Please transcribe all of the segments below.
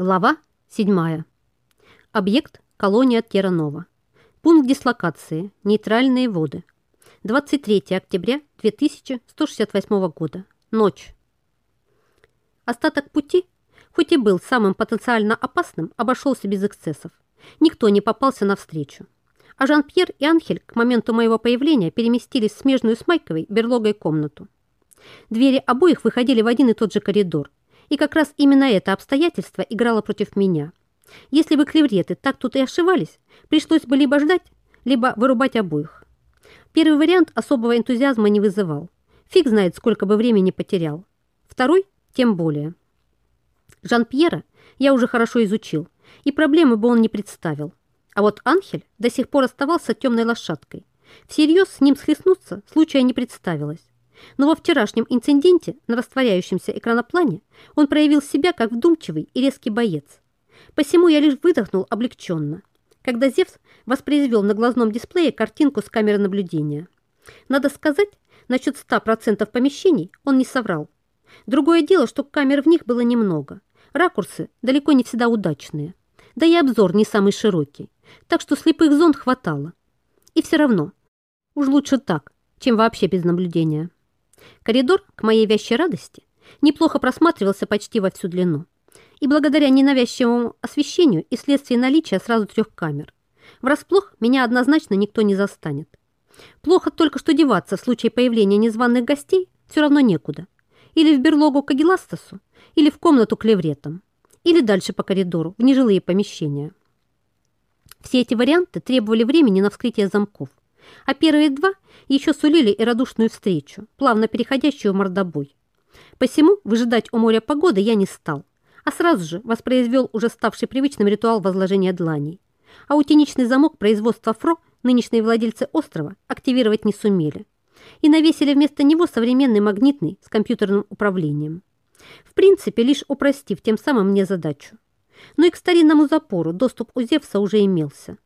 Глава 7. Объект – колония Терранова. Пункт дислокации – нейтральные воды. 23 октября 2168 года. Ночь. Остаток пути, хоть и был самым потенциально опасным, обошелся без эксцессов. Никто не попался навстречу. А Жан-Пьер и Анхель к моменту моего появления переместились в смежную с Майковой берлогой комнату. Двери обоих выходили в один и тот же коридор, и как раз именно это обстоятельство играло против меня. Если бы клевреты так тут и ошивались, пришлось бы либо ждать, либо вырубать обоих. Первый вариант особого энтузиазма не вызывал. Фиг знает, сколько бы времени потерял. Второй тем более. Жан-Пьера я уже хорошо изучил, и проблемы бы он не представил. А вот Анхель до сих пор оставался темной лошадкой. Всерьез с ним схлестнуться случая не представилось. Но во вчерашнем инциденте на растворяющемся экраноплане он проявил себя как вдумчивый и резкий боец. Посему я лишь выдохнул облегченно, когда Зевс воспроизвел на глазном дисплее картинку с камеры наблюдения. Надо сказать, насчет 100% помещений он не соврал. Другое дело, что камер в них было немного. Ракурсы далеко не всегда удачные. Да и обзор не самый широкий. Так что слепых зон хватало. И все равно, уж лучше так, чем вообще без наблюдения. Коридор, к моей вящей радости, неплохо просматривался почти во всю длину. И благодаря ненавязчивому освещению и вследствие наличия сразу трех камер. Врасплох меня однозначно никто не застанет. Плохо только, что деваться в случае появления незваных гостей все равно некуда. Или в берлогу к Агиластасу, или в комнату к левретам, или дальше по коридору, в нежилые помещения. Все эти варианты требовали времени на вскрытие замков а первые два еще сулили и радушную встречу, плавно переходящую в мордобой. Посему выжидать у моря погоды я не стал, а сразу же воспроизвел уже ставший привычным ритуал возложения дланей. Аутеничный замок производства ФРО нынешние владельцы острова активировать не сумели и навесили вместо него современный магнитный с компьютерным управлением. В принципе, лишь упростив тем самым мне задачу. Но и к старинному запору доступ у Зевса уже имелся.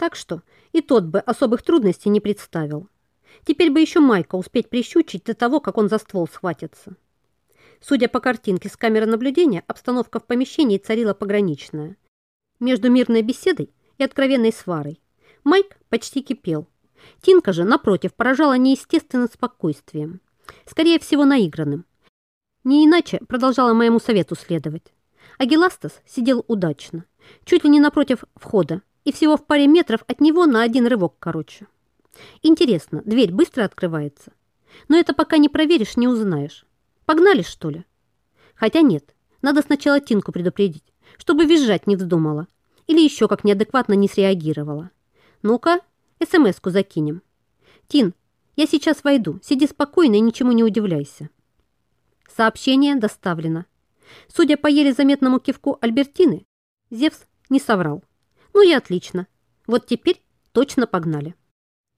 Так что и тот бы особых трудностей не представил. Теперь бы еще Майка успеть прищучить до того, как он за ствол схватится. Судя по картинке с камеры наблюдения, обстановка в помещении царила пограничная. Между мирной беседой и откровенной сварой. Майк почти кипел. Тинка же, напротив, поражала неестественным спокойствием. Скорее всего, наигранным. Не иначе продолжала моему совету следовать. Агиластас сидел удачно, чуть ли не напротив входа, и всего в паре метров от него на один рывок короче. Интересно, дверь быстро открывается? Но это пока не проверишь, не узнаешь. Погнали, что ли? Хотя нет, надо сначала Тинку предупредить, чтобы визжать не вздумала или еще как неадекватно не среагировала. Ну-ка, смс-ку закинем. Тин, я сейчас войду, сиди спокойно и ничему не удивляйся. Сообщение доставлено. Судя по еле заметному кивку Альбертины, Зевс не соврал. Ну и отлично. Вот теперь точно погнали.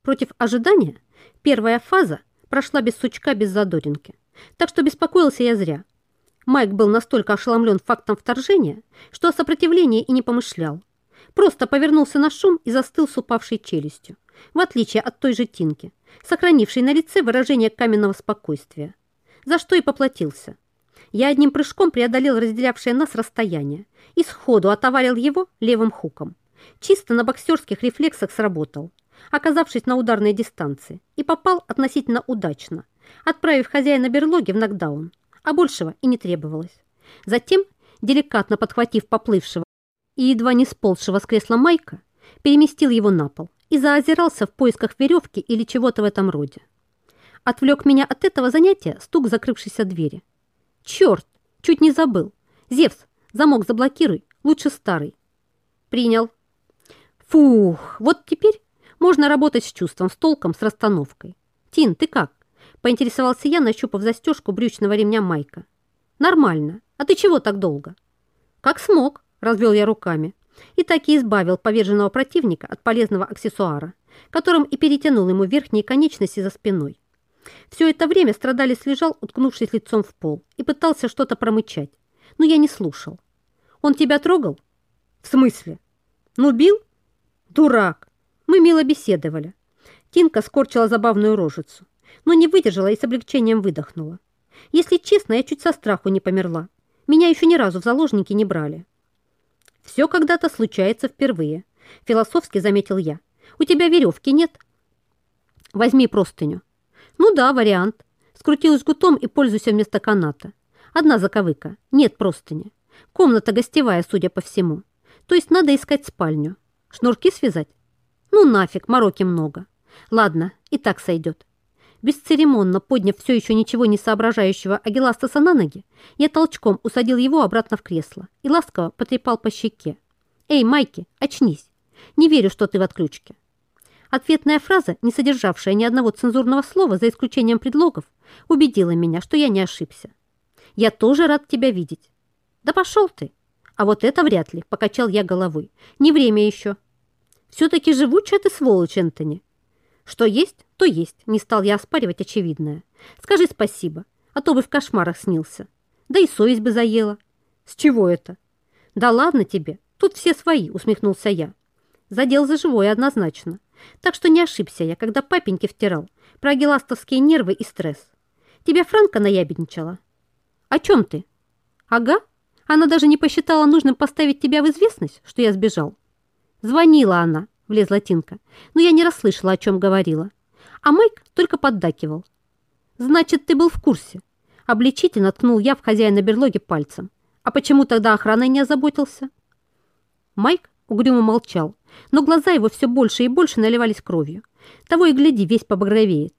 Против ожидания первая фаза прошла без сучка, без задоринки. Так что беспокоился я зря. Майк был настолько ошеломлен фактом вторжения, что о сопротивлении и не помышлял. Просто повернулся на шум и застыл с упавшей челюстью, в отличие от той же Тинки, сохранившей на лице выражение каменного спокойствия. За что и поплатился. Я одним прыжком преодолел разделявшее нас расстояние и сходу отоварил его левым хуком. Чисто на боксерских рефлексах сработал, оказавшись на ударной дистанции, и попал относительно удачно, отправив хозяина берлоги в нокдаун, а большего и не требовалось. Затем, деликатно подхватив поплывшего и едва не сползшего с кресла Майка, переместил его на пол и заозирался в поисках веревки или чего-то в этом роде. Отвлек меня от этого занятия стук закрывшейся двери. «Черт! Чуть не забыл! Зевс, замок заблокируй, лучше старый!» «Принял!» Фух, вот теперь можно работать с чувством, с толком, с расстановкой. Тин, ты как? Поинтересовался я, нащупав застежку брючного ремня Майка. Нормально. А ты чего так долго? Как смог, развел я руками. И так и избавил поверженного противника от полезного аксессуара, которым и перетянул ему верхние конечности за спиной. Все это время страдалец лежал, уткнувшись лицом в пол, и пытался что-то промычать, но я не слушал. «Он тебя трогал?» «В смысле? Ну, бил?» Дурак! Мы мило беседовали. Тинка скорчила забавную рожицу, но не выдержала и с облегчением выдохнула. Если честно, я чуть со страху не померла. Меня еще ни разу в заложники не брали. Все когда-то случается впервые. Философски заметил я. У тебя веревки нет? Возьми простыню. Ну да, вариант. Скрутил жгутом и пользуйся вместо каната. Одна заковыка. Нет простыни. Комната гостевая, судя по всему. То есть надо искать спальню. Шнурки связать? Ну нафиг, мороки много. Ладно, и так сойдет. Бесцеремонно подняв все еще ничего не соображающего Агиластаса на ноги, я толчком усадил его обратно в кресло и ласково потрепал по щеке. «Эй, Майки, очнись! Не верю, что ты в отключке!» Ответная фраза, не содержавшая ни одного цензурного слова, за исключением предлогов, убедила меня, что я не ошибся. «Я тоже рад тебя видеть». «Да пошел ты!» «А вот это вряд ли», — покачал я головой. «Не время еще». «Все-таки живучая ты сволочь, Энтони. Что есть, то есть, не стал я оспаривать очевидное. Скажи спасибо, а то бы в кошмарах снился. Да и совесть бы заела. С чего это? Да ладно тебе, тут все свои, усмехнулся я. Задел за живое однозначно. Так что не ошибся я, когда папеньке втирал про геластовские нервы и стресс. Тебя Франка наябедничала? О чем ты? Ага, она даже не посчитала нужным поставить тебя в известность, что я сбежал. Звонила она, влезла Тинка, но я не расслышала, о чем говорила. А Майк только поддакивал. «Значит, ты был в курсе?» Обличительно ткнул я в хозяина берлоги пальцем. «А почему тогда охраной не озаботился?» Майк угрюмо молчал, но глаза его все больше и больше наливались кровью. Того и гляди, весь побагровеет.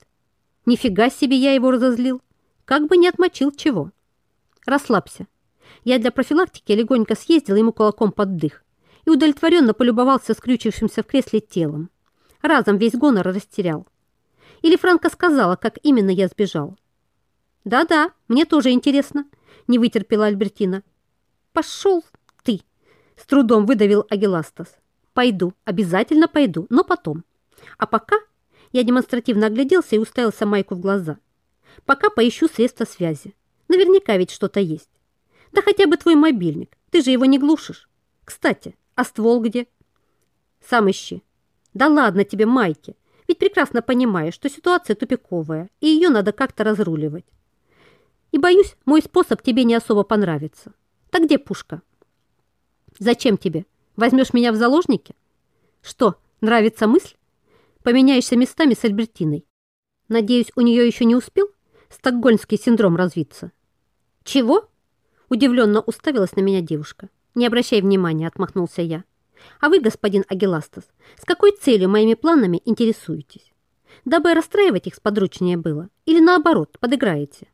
Нифига себе я его разозлил. Как бы не отмочил чего. Расслабься. Я для профилактики легонько съездил ему кулаком под дых и удовлетворенно полюбовался скрючившимся в кресле телом. Разом весь гонор растерял. Или Франка сказала, как именно я сбежал. «Да-да, мне тоже интересно», — не вытерпела Альбертина. «Пошел ты!» — с трудом выдавил Агиластас. «Пойду, обязательно пойду, но потом. А пока...» Я демонстративно огляделся и уставился Майку в глаза. «Пока поищу средства связи. Наверняка ведь что-то есть. Да хотя бы твой мобильник. Ты же его не глушишь. Кстати, а ствол где? Сам ищи. Да ладно тебе, Майки. Ведь прекрасно понимаешь, что ситуация тупиковая, и ее надо как-то разруливать. И боюсь, мой способ тебе не особо понравится. Так где пушка? Зачем тебе? Возьмешь меня в заложники? Что, нравится мысль? Поменяешься местами с Альбертиной. Надеюсь, у нее еще не успел стокгольмский синдром развиться? Чего? Удивленно уставилась на меня девушка. «Не обращай внимания», — отмахнулся я. «А вы, господин Агиластас, с какой целью моими планами интересуетесь? Дабы расстраивать их сподручнее было? Или наоборот, подыграете?»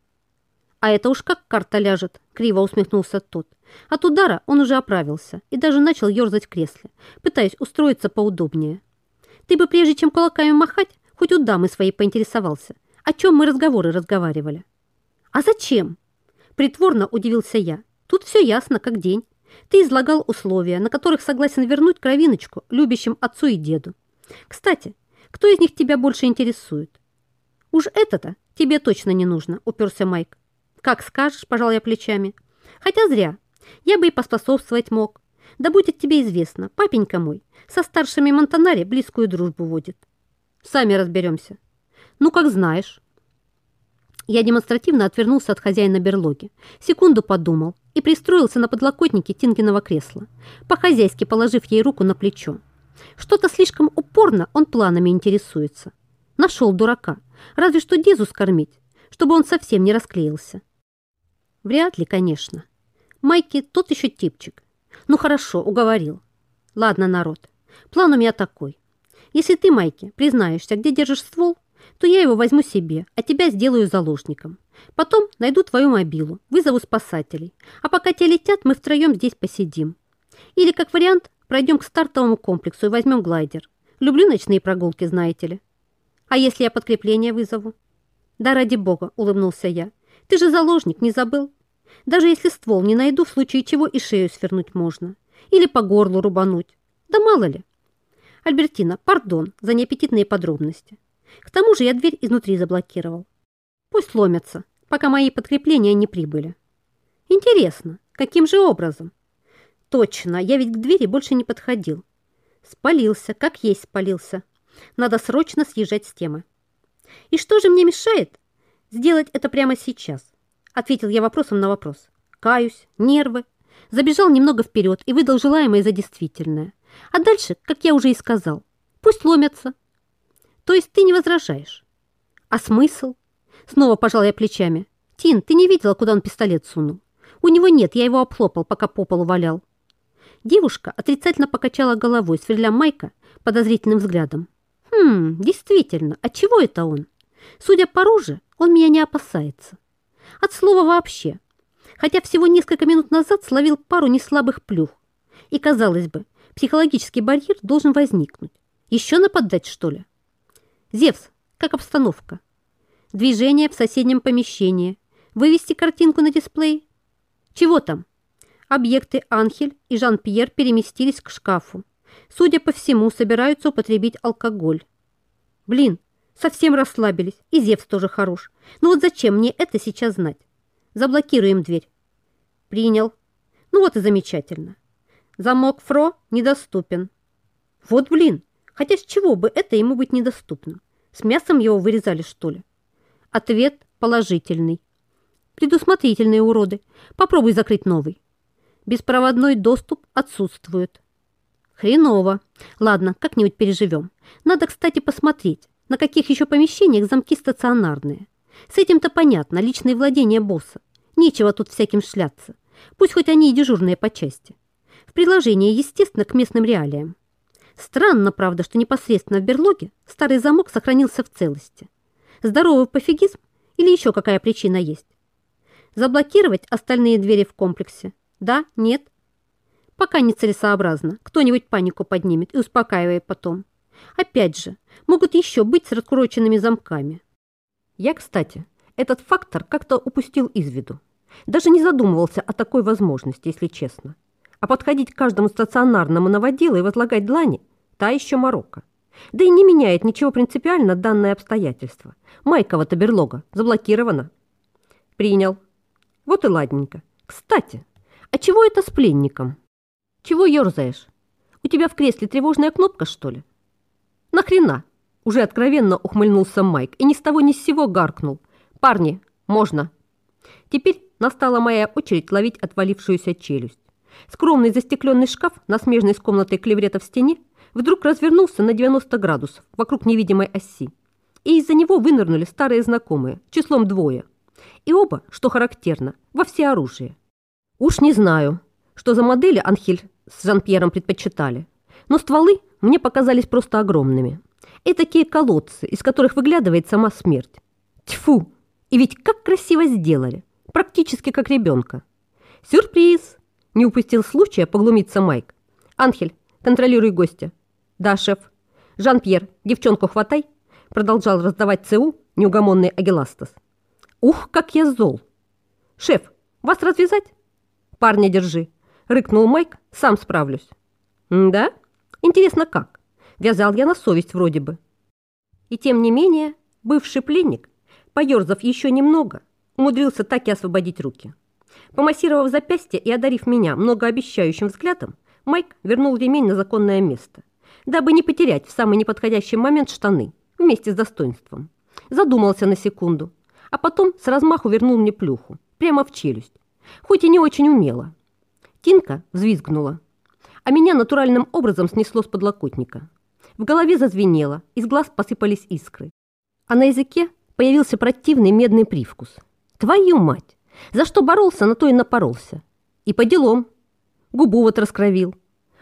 «А это уж как карта ляжет», — криво усмехнулся тот. От удара он уже оправился и даже начал ерзать в кресле, пытаясь устроиться поудобнее. «Ты бы прежде чем кулаками махать, хоть у дамы своей поинтересовался, о чем мы разговоры разговаривали». «А зачем?» Притворно удивился я. «Тут все ясно, как день. Ты излагал условия, на которых согласен вернуть кровиночку любящим отцу и деду. Кстати, кто из них тебя больше интересует? Уж это-то тебе точно не нужно, уперся Майк. Как скажешь, пожал я плечами. Хотя зря. Я бы и поспособствовать мог. Да будет тебе известно, папенька мой со старшими Монтанари близкую дружбу водит. Сами разберемся. Ну, как знаешь. Я демонстративно отвернулся от хозяина берлоги. Секунду подумал и пристроился на подлокотнике Тинкиного кресла, по-хозяйски положив ей руку на плечо. Что-то слишком упорно он планами интересуется. Нашел дурака, разве что Дезу скормить, чтобы он совсем не расклеился. Вряд ли, конечно. Майки тот еще типчик. Ну хорошо, уговорил. Ладно, народ, план у меня такой. Если ты, Майки, признаешься, где держишь ствол, то я его возьму себе, а тебя сделаю заложником. Потом найду твою мобилу, вызову спасателей. А пока те летят, мы втроем здесь посидим. Или, как вариант, пройдем к стартовому комплексу и возьмем глайдер. Люблю ночные прогулки, знаете ли. А если я подкрепление вызову? Да ради бога, улыбнулся я. Ты же заложник, не забыл? Даже если ствол не найду, в случае чего и шею свернуть можно. Или по горлу рубануть. Да мало ли. Альбертина, пардон за неаппетитные подробности. К тому же я дверь изнутри заблокировал. Пусть ломятся, пока мои подкрепления не прибыли. Интересно, каким же образом? Точно, я ведь к двери больше не подходил. Спалился, как есть спалился. Надо срочно съезжать с темы. И что же мне мешает сделать это прямо сейчас? Ответил я вопросом на вопрос. Каюсь, нервы. Забежал немного вперед и выдал желаемое за действительное. А дальше, как я уже и сказал, пусть ломятся. То есть ты не возражаешь? А смысл? Снова пожал я плечами. Тин, ты не видела, куда он пистолет сунул? У него нет, я его оплопал, пока по полу валял. Девушка отрицательно покачала головой, сверля Майка подозрительным взглядом. Хм, действительно, от чего это он? Судя по роже, он меня не опасается. От слова вообще. Хотя всего несколько минут назад словил пару неслабых плюх. И, казалось бы, психологический барьер должен возникнуть. Еще нападать, что ли? Зевс, как обстановка? Движение в соседнем помещении. Вывести картинку на дисплей? Чего там? Объекты Анхель и Жан-Пьер переместились к шкафу. Судя по всему, собираются употребить алкоголь. Блин, совсем расслабились. И Зевс тоже хорош. Но вот зачем мне это сейчас знать? Заблокируем дверь. Принял. Ну вот и замечательно. Замок Фро недоступен. Вот блин, хотя с чего бы это ему быть недоступным? С мясом его вырезали, что ли? Ответ положительный. Предусмотрительные уроды. Попробуй закрыть новый. Беспроводной доступ отсутствует. Хреново. Ладно, как-нибудь переживем. Надо, кстати, посмотреть, на каких еще помещениях замки стационарные. С этим-то понятно, личное владение босса. Нечего тут всяким шляться. Пусть хоть они и дежурные по части. В приложении, естественно, к местным реалиям. Странно, правда, что непосредственно в берлоге старый замок сохранился в целости. Здоровый пофигизм или еще какая причина есть? Заблокировать остальные двери в комплексе? Да? Нет? Пока нецелесообразно. Кто-нибудь панику поднимет и успокаивает потом. Опять же, могут еще быть с раскуроченными замками. Я, кстати, этот фактор как-то упустил из виду. Даже не задумывался о такой возможности, если честно. А подходить к каждому стационарному новоделу и возлагать длани – та еще морока. Да и не меняет ничего принципиально данное обстоятельство. Майкова-то берлога заблокирована. Принял. Вот и ладненько. Кстати, а чего это с пленником? Чего ерзаешь? У тебя в кресле тревожная кнопка, что ли? Нахрена? Уже откровенно ухмыльнулся Майк и ни с того ни с сего гаркнул. Парни, можно. Теперь настала моя очередь ловить отвалившуюся челюсть. Скромный застекленный шкаф на смежной с комнатой клеврета в стене вдруг развернулся на 90 градусов вокруг невидимой оси. И из-за него вынырнули старые знакомые, числом двое. И оба, что характерно, во всеоружие. Уж не знаю, что за модели Анхель с Жан-Пьером предпочитали, но стволы мне показались просто огромными. И такие колодцы, из которых выглядывает сама смерть. Тьфу! И ведь как красиво сделали! Практически как ребенка. Сюрприз! Не упустил случая поглумиться Майк. Анхель, контролируй гостя. Да, шеф. Жан-Пьер, девчонку хватай. Продолжал раздавать ЦУ неугомонный Агеластас. Ух, как я зол! Шеф, вас развязать? Парня держи. Рыкнул Майк, сам справлюсь. да? Интересно, как? Вязал я на совесть вроде бы. И тем не менее, бывший пленник, поерзав еще немного, умудрился так и освободить руки. Помассировав запястье и одарив меня многообещающим взглядом, Майк вернул ремень на законное место, дабы не потерять в самый неподходящий момент штаны вместе с достоинством. Задумался на секунду, а потом с размаху вернул мне плюху, прямо в челюсть, хоть и не очень умело. Тинка взвизгнула, а меня натуральным образом снесло с подлокотника. В голове зазвенело, из глаз посыпались искры, а на языке появился противный медный привкус. Твою мать! За что боролся, на то и напоролся. И по делам. Губу вот раскровил.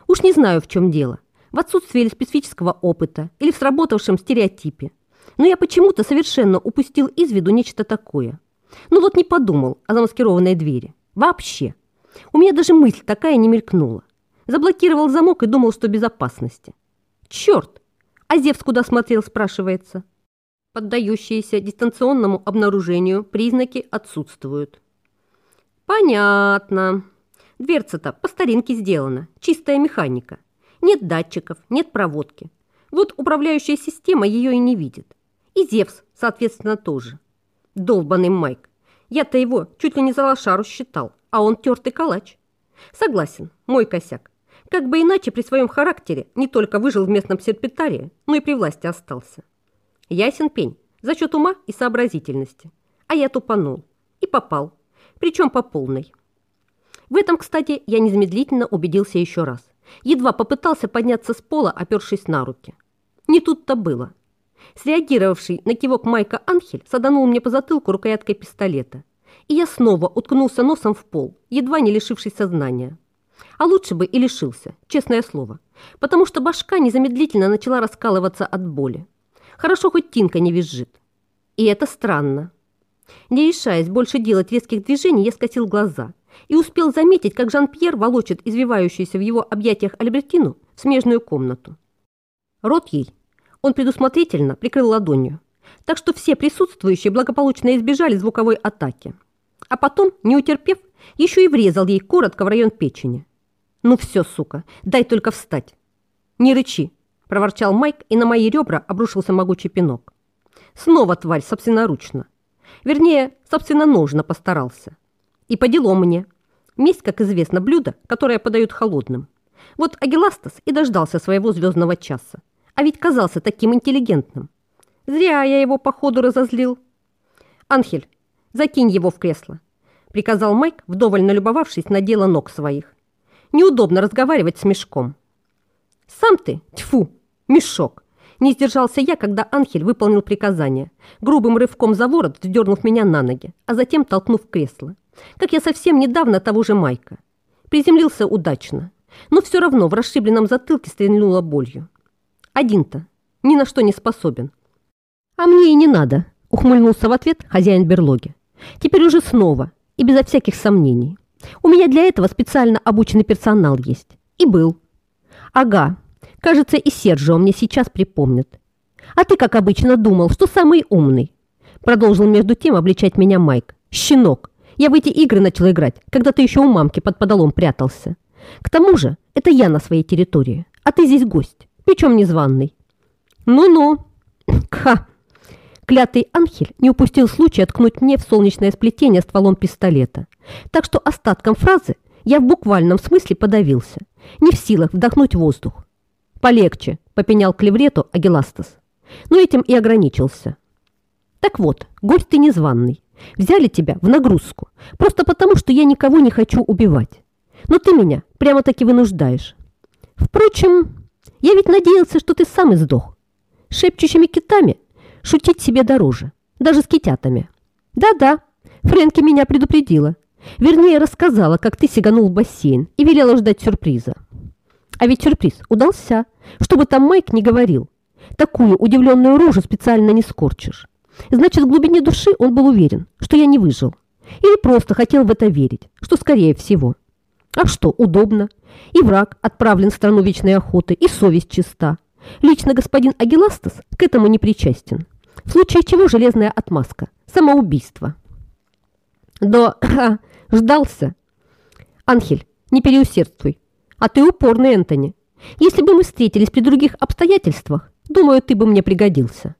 Уж не знаю, в чем дело. В отсутствии или специфического опыта, или в сработавшем стереотипе но я почему-то совершенно упустил из виду нечто такое. Ну вот не подумал о замаскированной двери. Вообще. У меня даже мысль такая не мелькнула. Заблокировал замок и думал, что безопасности. Черт! А Зевс куда смотрел, спрашивается. Поддающиеся дистанционному обнаружению признаки отсутствуют. Понятно. Дверца-то по старинке сделана, чистая механика. Нет датчиков, нет проводки. Вот управляющая система ее и не видит. И Зевс, соответственно, тоже. Долбанный Майк. Я-то его чуть ли не за лошару считал, а он тертый калач. Согласен, мой косяк. Как бы иначе при своем характере не только выжил в местном серпентарии, но и при власти остался. Ясен пень, за счет ума и сообразительности. А я тупанул. И попал. Причем по полной. В этом, кстати, я незамедлительно убедился еще раз. Едва попытался подняться с пола, опершись на руки. Не тут-то было. Среагировавший на кивок Майка Анхель саданул мне по затылку рукояткой пистолета. И я снова уткнулся носом в пол, едва не лишившись сознания. А лучше бы и лишился, честное слово, потому что башка незамедлительно начала раскалываться от боли. Хорошо, хоть Тинка не визжит. И это странно. Не решаясь больше делать резких движений, я скосил глаза и успел заметить, как Жан-Пьер волочит извивающуюся в его объятиях Альбертину в смежную комнату. Рот ей он предусмотрительно прикрыл ладонью, так что все присутствующие благополучно избежали звуковой атаки. А потом, не утерпев, еще и врезал ей коротко в район печени. «Ну все, сука, дай только встать!» «Не рычи!» – проворчал Майк, и на мои ребра обрушился могучий пинок. Снова тварь собственноручно. Вернее, собственно, нужно постарался. И по делу мне. Месть, как известно, блюдо, которое подают холодным. Вот Агиластас и дождался своего звездного часа. А ведь казался таким интеллигентным. Зря я его, походу, разозлил. «Анхель, закинь его в кресло», — приказал Майк, вдоволь налюбовавшись на дело ног своих. «Неудобно разговаривать с мешком». «Сам ты, тьфу, мешок!» Не сдержался я, когда Анхель выполнил приказание, грубым рывком за ворот вдернув меня на ноги, а затем толкнув кресло, как я совсем недавно того же Майка. Приземлился удачно, но все равно в расшибленном затылке стрельнуло болью. Один-то ни на что не способен. А мне и не надо, ухмыльнулся в ответ хозяин берлоги. Теперь уже снова и безо всяких сомнений. У меня для этого специально обученный персонал есть. И был. Ага, Кажется, и Серджио мне сейчас припомнит. А ты, как обычно, думал, что самый умный. Продолжил между тем обличать меня Майк. Щенок, я в эти игры начал играть, когда ты еще у мамки под подолом прятался. К тому же, это я на своей территории, а ты здесь гость, причем незваный. Ну-ну. Ха. Клятый Анхель не упустил случая ткнуть мне в солнечное сплетение стволом пистолета. Так что остатком фразы я в буквальном смысле подавился, не в силах вдохнуть воздух. «Полегче», — попенял клеврету Агиластас. Но этим и ограничился. «Так вот, гость ты незваный. Взяли тебя в нагрузку, просто потому, что я никого не хочу убивать. Но ты меня прямо-таки вынуждаешь. Впрочем, я ведь надеялся, что ты сам издох. Шепчущими китами шутить себе дороже, даже с китятами. Да-да, Фрэнки меня предупредила. Вернее, рассказала, как ты сиганул в бассейн и велела ждать сюрприза. А ведь сюрприз удался, чтобы там Майк не говорил. Такую удивленную рожу специально не скорчишь. Значит, в глубине души он был уверен, что я не выжил. Или просто хотел в это верить, что скорее всего. А что, удобно. И враг отправлен в страну вечной охоты, и совесть чиста. Лично господин Агиластас к этому не причастен. В случае чего железная отмазка. Самоубийство. Да, ждался. Анхель, не переусердствуй. А ты упорный, Энтони. Если бы мы встретились при других обстоятельствах, думаю, ты бы мне пригодился.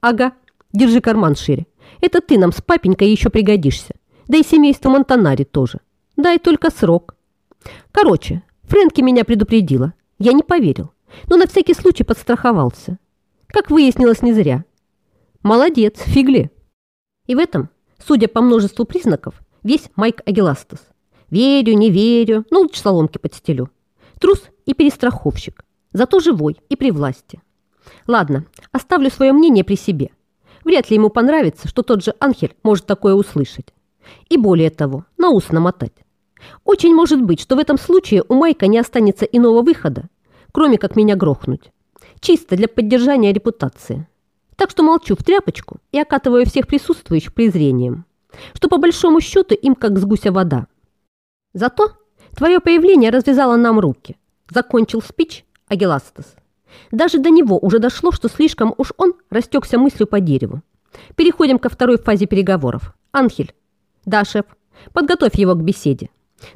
Ага, держи карман шире. Это ты нам с папенькой еще пригодишься. Да и семейству Монтанари тоже. Дай только срок. Короче, Фрэнки меня предупредила. Я не поверил, но на всякий случай подстраховался. Как выяснилось, не зря. Молодец, фигли. И в этом, судя по множеству признаков, весь Майк Агиластас. Верю, не верю, но лучше соломки подстелю. Трус и перестраховщик, зато живой и при власти. Ладно, оставлю свое мнение при себе. Вряд ли ему понравится, что тот же Анхель может такое услышать. И более того, на ус намотать. Очень может быть, что в этом случае у Майка не останется иного выхода, кроме как меня грохнуть. Чисто для поддержания репутации. Так что молчу в тряпочку и окатываю всех присутствующих презрением, что по большому счету им как с гуся вода. Зато твое появление развязало нам руки. Закончил спич Агиластас. Даже до него уже дошло, что слишком уж он растекся мыслью по дереву. Переходим ко второй фазе переговоров. Анхель. Да, шеф. Подготовь его к беседе.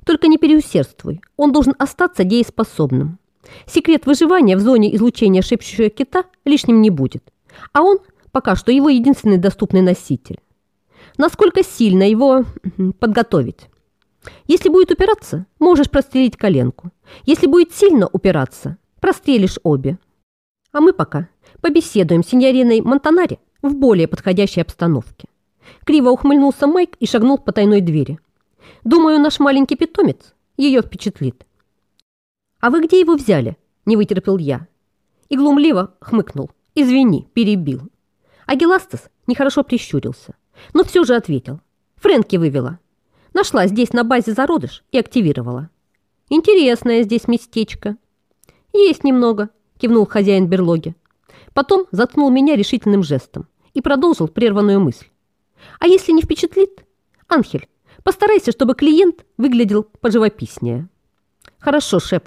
Только не переусердствуй. Он должен остаться дееспособным. Секрет выживания в зоне излучения шепчущего кита лишним не будет. А он пока что его единственный доступный носитель. Насколько сильно его подготовить? Если будет упираться, можешь прострелить коленку. Если будет сильно упираться, прострелишь обе. А мы пока побеседуем с сеньориной Монтанари в более подходящей обстановке. Криво ухмыльнулся Майк и шагнул по тайной двери. Думаю, наш маленький питомец ее впечатлит. «А вы где его взяли?» – не вытерпел я. И глумливо хмыкнул. «Извини, перебил». А нехорошо прищурился, но все же ответил. Фрэнки вывела. Нашла здесь на базе зародыш и активировала. Интересное здесь местечко. Есть немного, кивнул хозяин берлоги. Потом заткнул меня решительным жестом и продолжил прерванную мысль. А если не впечатлит? Анхель, постарайся, чтобы клиент выглядел поживописнее. Хорошо, шеф.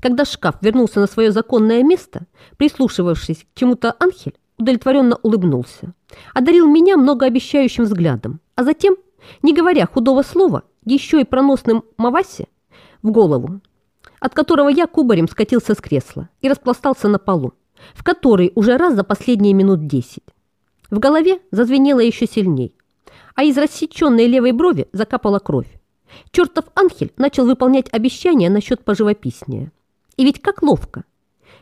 Когда шкаф вернулся на свое законное место, прислушивавшись к чему-то Анхель удовлетворенно улыбнулся, одарил меня многообещающим взглядом, а затем, не говоря худого слова, еще и проносным Мавасе в голову, от которого я кубарем скатился с кресла и распластался на полу, в который уже раз за последние минут десять. В голове зазвенело еще сильней, а из рассеченной левой брови закапала кровь. Чертов Анхель начал выполнять обещания насчет поживописнее. И ведь как ловко.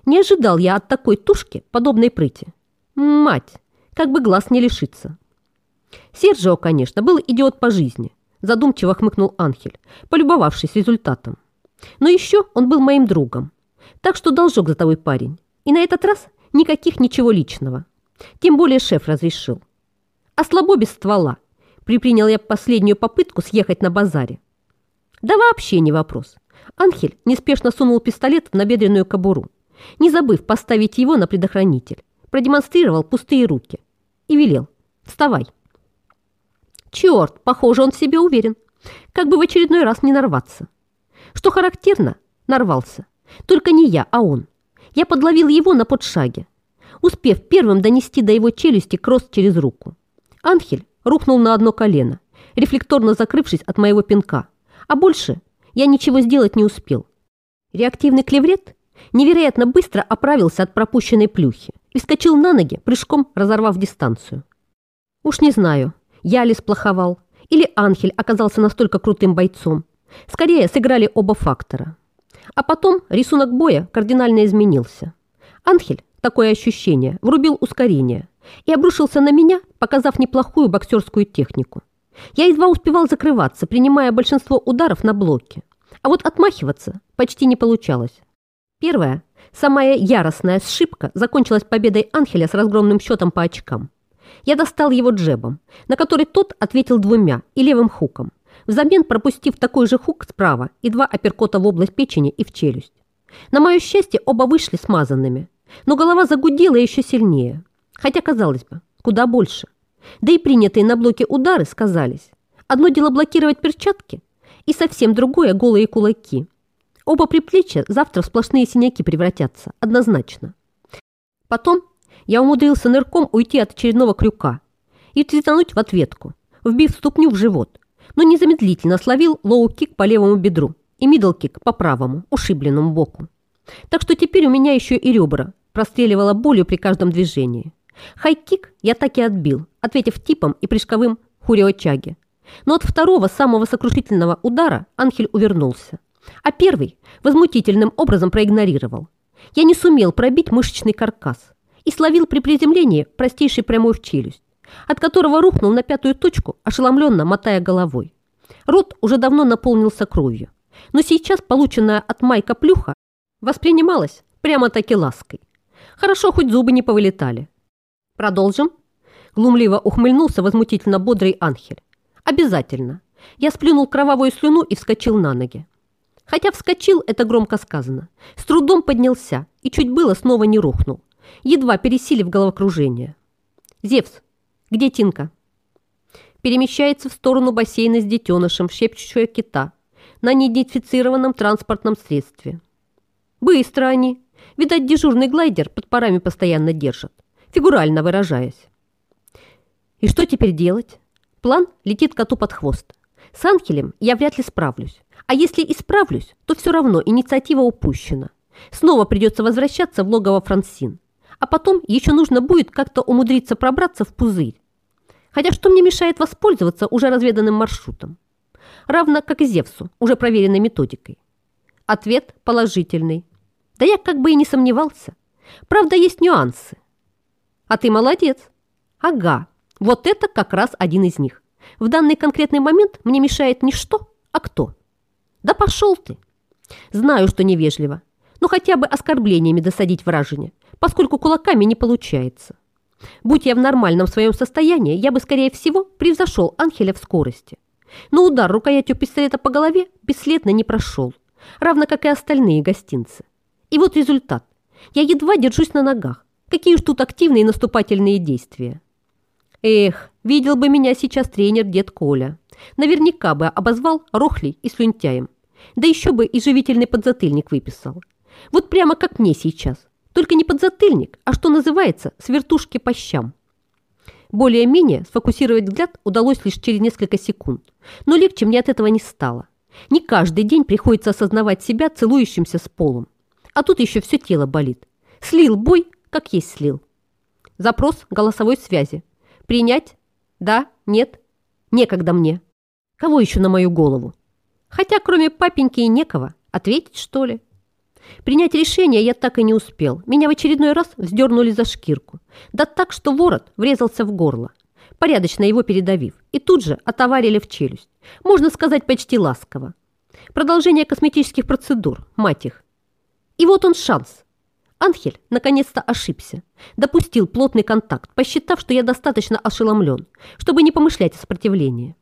Не ожидал я от такой тушки подобной прыти. Мать, как бы глаз не лишиться. Серджио, конечно, был идиот по жизни, задумчиво хмыкнул Анхель, полюбовавшись результатом. Но еще он был моим другом. Так что должок за тобой парень. И на этот раз никаких ничего личного. Тем более шеф разрешил. А слабо без ствола. Припринял я последнюю попытку съехать на базаре. Да вообще не вопрос. Анхель неспешно сунул пистолет в набедренную кобуру, не забыв поставить его на предохранитель. Продемонстрировал пустые руки и велел «Вставай». Черт, похоже, он в себе уверен. Как бы в очередной раз не нарваться. Что характерно, нарвался. Только не я, а он. Я подловил его на подшаге, успев первым донести до его челюсти кросс через руку. Анхель рухнул на одно колено, рефлекторно закрывшись от моего пинка, а больше я ничего сделать не успел. Реактивный клеврет невероятно быстро оправился от пропущенной плюхи и вскочил на ноги, прыжком разорвав дистанцию. Уж не знаю, я ли сплоховал, или Анхель оказался настолько крутым бойцом. Скорее сыграли оба фактора. А потом рисунок боя кардинально изменился. Анхель, такое ощущение, врубил ускорение и обрушился на меня, показав неплохую боксерскую технику. Я едва успевал закрываться, принимая большинство ударов на блоке. А вот отмахиваться почти не получалось. Первая, самая яростная сшибка закончилась победой Анхеля с разгромным счетом по очкам. Я достал его джебом, на который тот ответил двумя и левым хуком, взамен пропустив такой же хук справа и два апперкота в область печени и в челюсть. На мое счастье, оба вышли смазанными, но голова загудела еще сильнее. Хотя, казалось бы, куда больше. Да и принятые на блоке удары сказались. Одно дело блокировать перчатки, и совсем другое – голые кулаки. Оба предплечья завтра в сплошные синяки превратятся, однозначно. Потом я умудрился нырком уйти от очередного крюка и цветануть в ответку, вбив ступню в живот, но незамедлительно словил лоу-кик по левому бедру и мидл-кик по правому, ушибленному боку. Так что теперь у меня еще и ребра простреливало болью при каждом движении. Хай-кик я так и отбил, ответив типом и прыжковым хуриочаге. Но от второго, самого сокрушительного удара Анхель увернулся, а первый возмутительным образом проигнорировал. Я не сумел пробить мышечный каркас и словил при приземлении простейший прямой в челюсть, от которого рухнул на пятую точку, ошеломленно мотая головой. Рот уже давно наполнился кровью, но сейчас полученная от Майка плюха воспринималась прямо-таки лаской. Хорошо, хоть зубы не повылетали. Продолжим? Глумливо ухмыльнулся возмутительно бодрый Анхель. Обязательно. Я сплюнул кровавую слюну и вскочил на ноги. Хотя вскочил, это громко сказано. С трудом поднялся и чуть было снова не рухнул, едва пересилив головокружение. «Зевс, где Тинка?» Перемещается в сторону бассейна с детенышем, щепчущего кита, на неидентифицированном транспортном средстве. Быстро они. Видать, дежурный глайдер под парами постоянно держат, фигурально выражаясь. И что теперь делать? План летит коту под хвост. С Анхелем я вряд ли справлюсь. А если и справлюсь, то все равно инициатива упущена. Снова придется возвращаться в логово Франсин. А потом еще нужно будет как-то умудриться пробраться в пузырь. Хотя что мне мешает воспользоваться уже разведанным маршрутом? Равно как и Зевсу, уже проверенной методикой. Ответ положительный. Да я как бы и не сомневался. Правда, есть нюансы. А ты молодец. Ага, вот это как раз один из них. В данный конкретный момент мне мешает не что, а кто. Да пошел ты! Знаю, что невежливо, но хотя бы оскорблениями досадить вражине, поскольку кулаками не получается. Будь я в нормальном своем состоянии, я бы, скорее всего, превзошел Анхеля в скорости. Но удар рукоятью пистолета по голове бесследно не прошел, равно как и остальные гостинцы. И вот результат. Я едва держусь на ногах. Какие уж тут активные наступательные действия. Эх, видел бы меня сейчас тренер дед Коля. Наверняка бы обозвал рохлей и слюнтяем. Да еще бы и живительный подзатыльник выписал. Вот прямо как мне сейчас. Только не подзатыльник, а что называется, с вертушки по щам. Более-менее сфокусировать взгляд удалось лишь через несколько секунд. Но легче мне от этого не стало. Не каждый день приходится осознавать себя целующимся с полом. А тут еще все тело болит. Слил бой, как есть слил. Запрос голосовой связи. Принять? Да? Нет? Некогда мне. Кого еще на мою голову? Хотя кроме папеньки и некого. Ответить, что ли? Принять решение я так и не успел. Меня в очередной раз вздернули за шкирку. Да так, что ворот врезался в горло, порядочно его передавив, и тут же отоварили в челюсть. Можно сказать, почти ласково. Продолжение косметических процедур, мать их. И вот он шанс. Анхель наконец-то ошибся. Допустил плотный контакт, посчитав, что я достаточно ошеломлен, чтобы не помышлять о сопротивлении.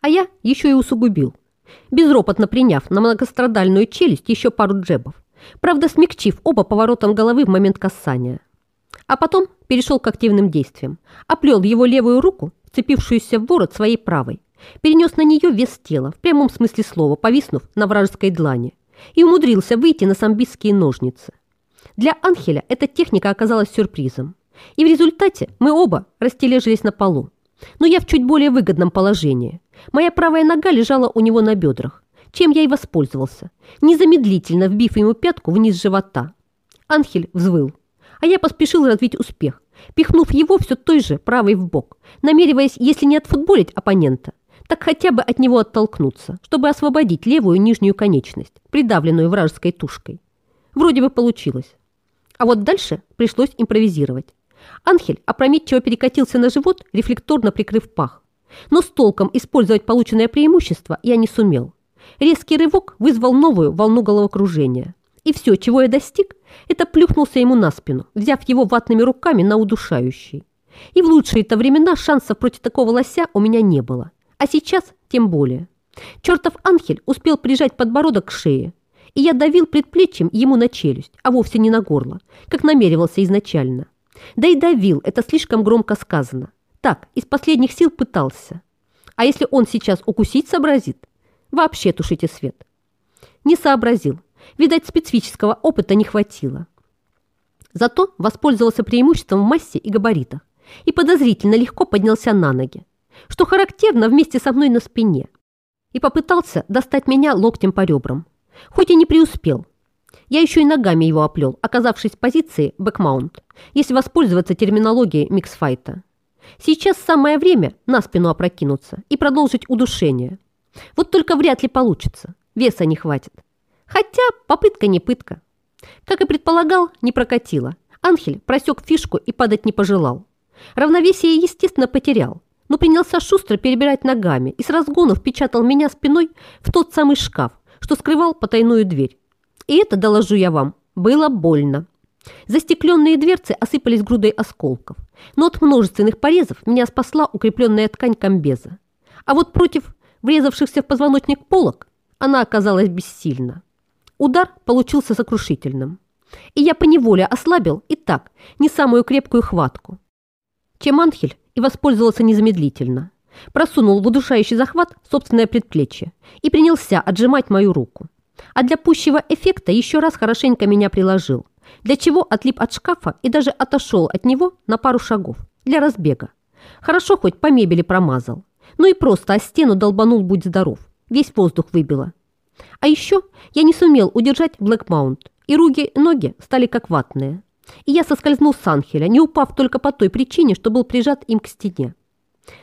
А я еще и усугубил – безропотно приняв на многострадальную челюсть еще пару джебов, правда смягчив оба поворотом головы в момент касания. А потом перешел к активным действиям, оплел его левую руку, вцепившуюся в ворот своей правой, перенес на нее вес тела, в прямом смысле слова, повиснув на вражеской длани, и умудрился выйти на самбистские ножницы. Для Анхеля эта техника оказалась сюрпризом, и в результате мы оба растележились на полу, но я в чуть более выгодном положении. Моя правая нога лежала у него на бедрах, чем я и воспользовался, незамедлительно вбив ему пятку вниз живота. Анхель взвыл, а я поспешил развить успех, пихнув его все той же правой в бок, намереваясь, если не отфутболить оппонента, так хотя бы от него оттолкнуться, чтобы освободить левую нижнюю конечность, придавленную вражеской тушкой. Вроде бы получилось. А вот дальше пришлось импровизировать. Анхель опрометчиво перекатился на живот, рефлекторно прикрыв пах. Но с толком использовать полученное преимущество я не сумел. Резкий рывок вызвал новую волну головокружения. И все, чего я достиг, это плюхнулся ему на спину, взяв его ватными руками на удушающий. И в лучшие-то времена шансов против такого лося у меня не было. А сейчас тем более. Чертов Анхель успел прижать подбородок к шее, и я давил предплечьем ему на челюсть, а вовсе не на горло, как намеревался изначально. Да и давил, это слишком громко сказано. Так, из последних сил пытался. А если он сейчас укусить сообразит? Вообще тушите свет. Не сообразил. Видать, специфического опыта не хватило. Зато воспользовался преимуществом в массе и габаритах и подозрительно легко поднялся на ноги, что характерно вместе со мной на спине, и попытался достать меня локтем по ребрам. Хоть и не преуспел, я еще и ногами его оплел, оказавшись в позиции бэкмаунт, если воспользоваться терминологией миксфайта. Сейчас самое время на спину опрокинуться и продолжить удушение. Вот только вряд ли получится, веса не хватит. Хотя попытка не пытка. Как и предполагал, не прокатило. Анхель просек фишку и падать не пожелал. Равновесие, естественно, потерял, но принялся шустро перебирать ногами и с разгону впечатал меня спиной в тот самый шкаф, что скрывал потайную дверь. И это, доложу я вам, было больно. Застекленные дверцы осыпались грудой осколков, но от множественных порезов меня спасла укрепленная ткань комбеза. А вот против врезавшихся в позвоночник полок она оказалась бессильна. Удар получился сокрушительным, и я поневоле ослабил и так не самую крепкую хватку. Чем Анхель и воспользовался незамедлительно. Просунул в удушающий захват собственное предплечье и принялся отжимать мою руку а для пущего эффекта еще раз хорошенько меня приложил, для чего отлип от шкафа и даже отошел от него на пару шагов для разбега. Хорошо хоть по мебели промазал, ну и просто о стену долбанул «Будь здоров», весь воздух выбило. А еще я не сумел удержать Блэкмаунт, и руки ноги стали как ватные. И я соскользнул с Анхеля, не упав только по той причине, что был прижат им к стене.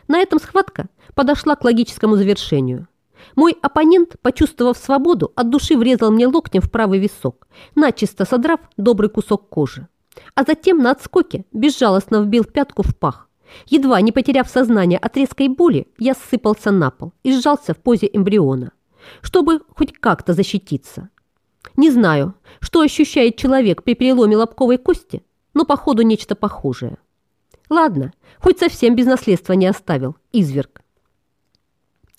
На этом схватка подошла к логическому завершению – мой оппонент, почувствовав свободу, от души врезал мне локтем в правый висок, начисто содрав добрый кусок кожи. А затем на отскоке безжалостно вбил пятку в пах, Едва не потеряв сознание от резкой боли, я ссыпался на пол и сжался в позе эмбриона, чтобы хоть как-то защититься. Не знаю, что ощущает человек при переломе лобковой кости, но походу нечто похожее. Ладно, хоть совсем без наследства не оставил, изверг.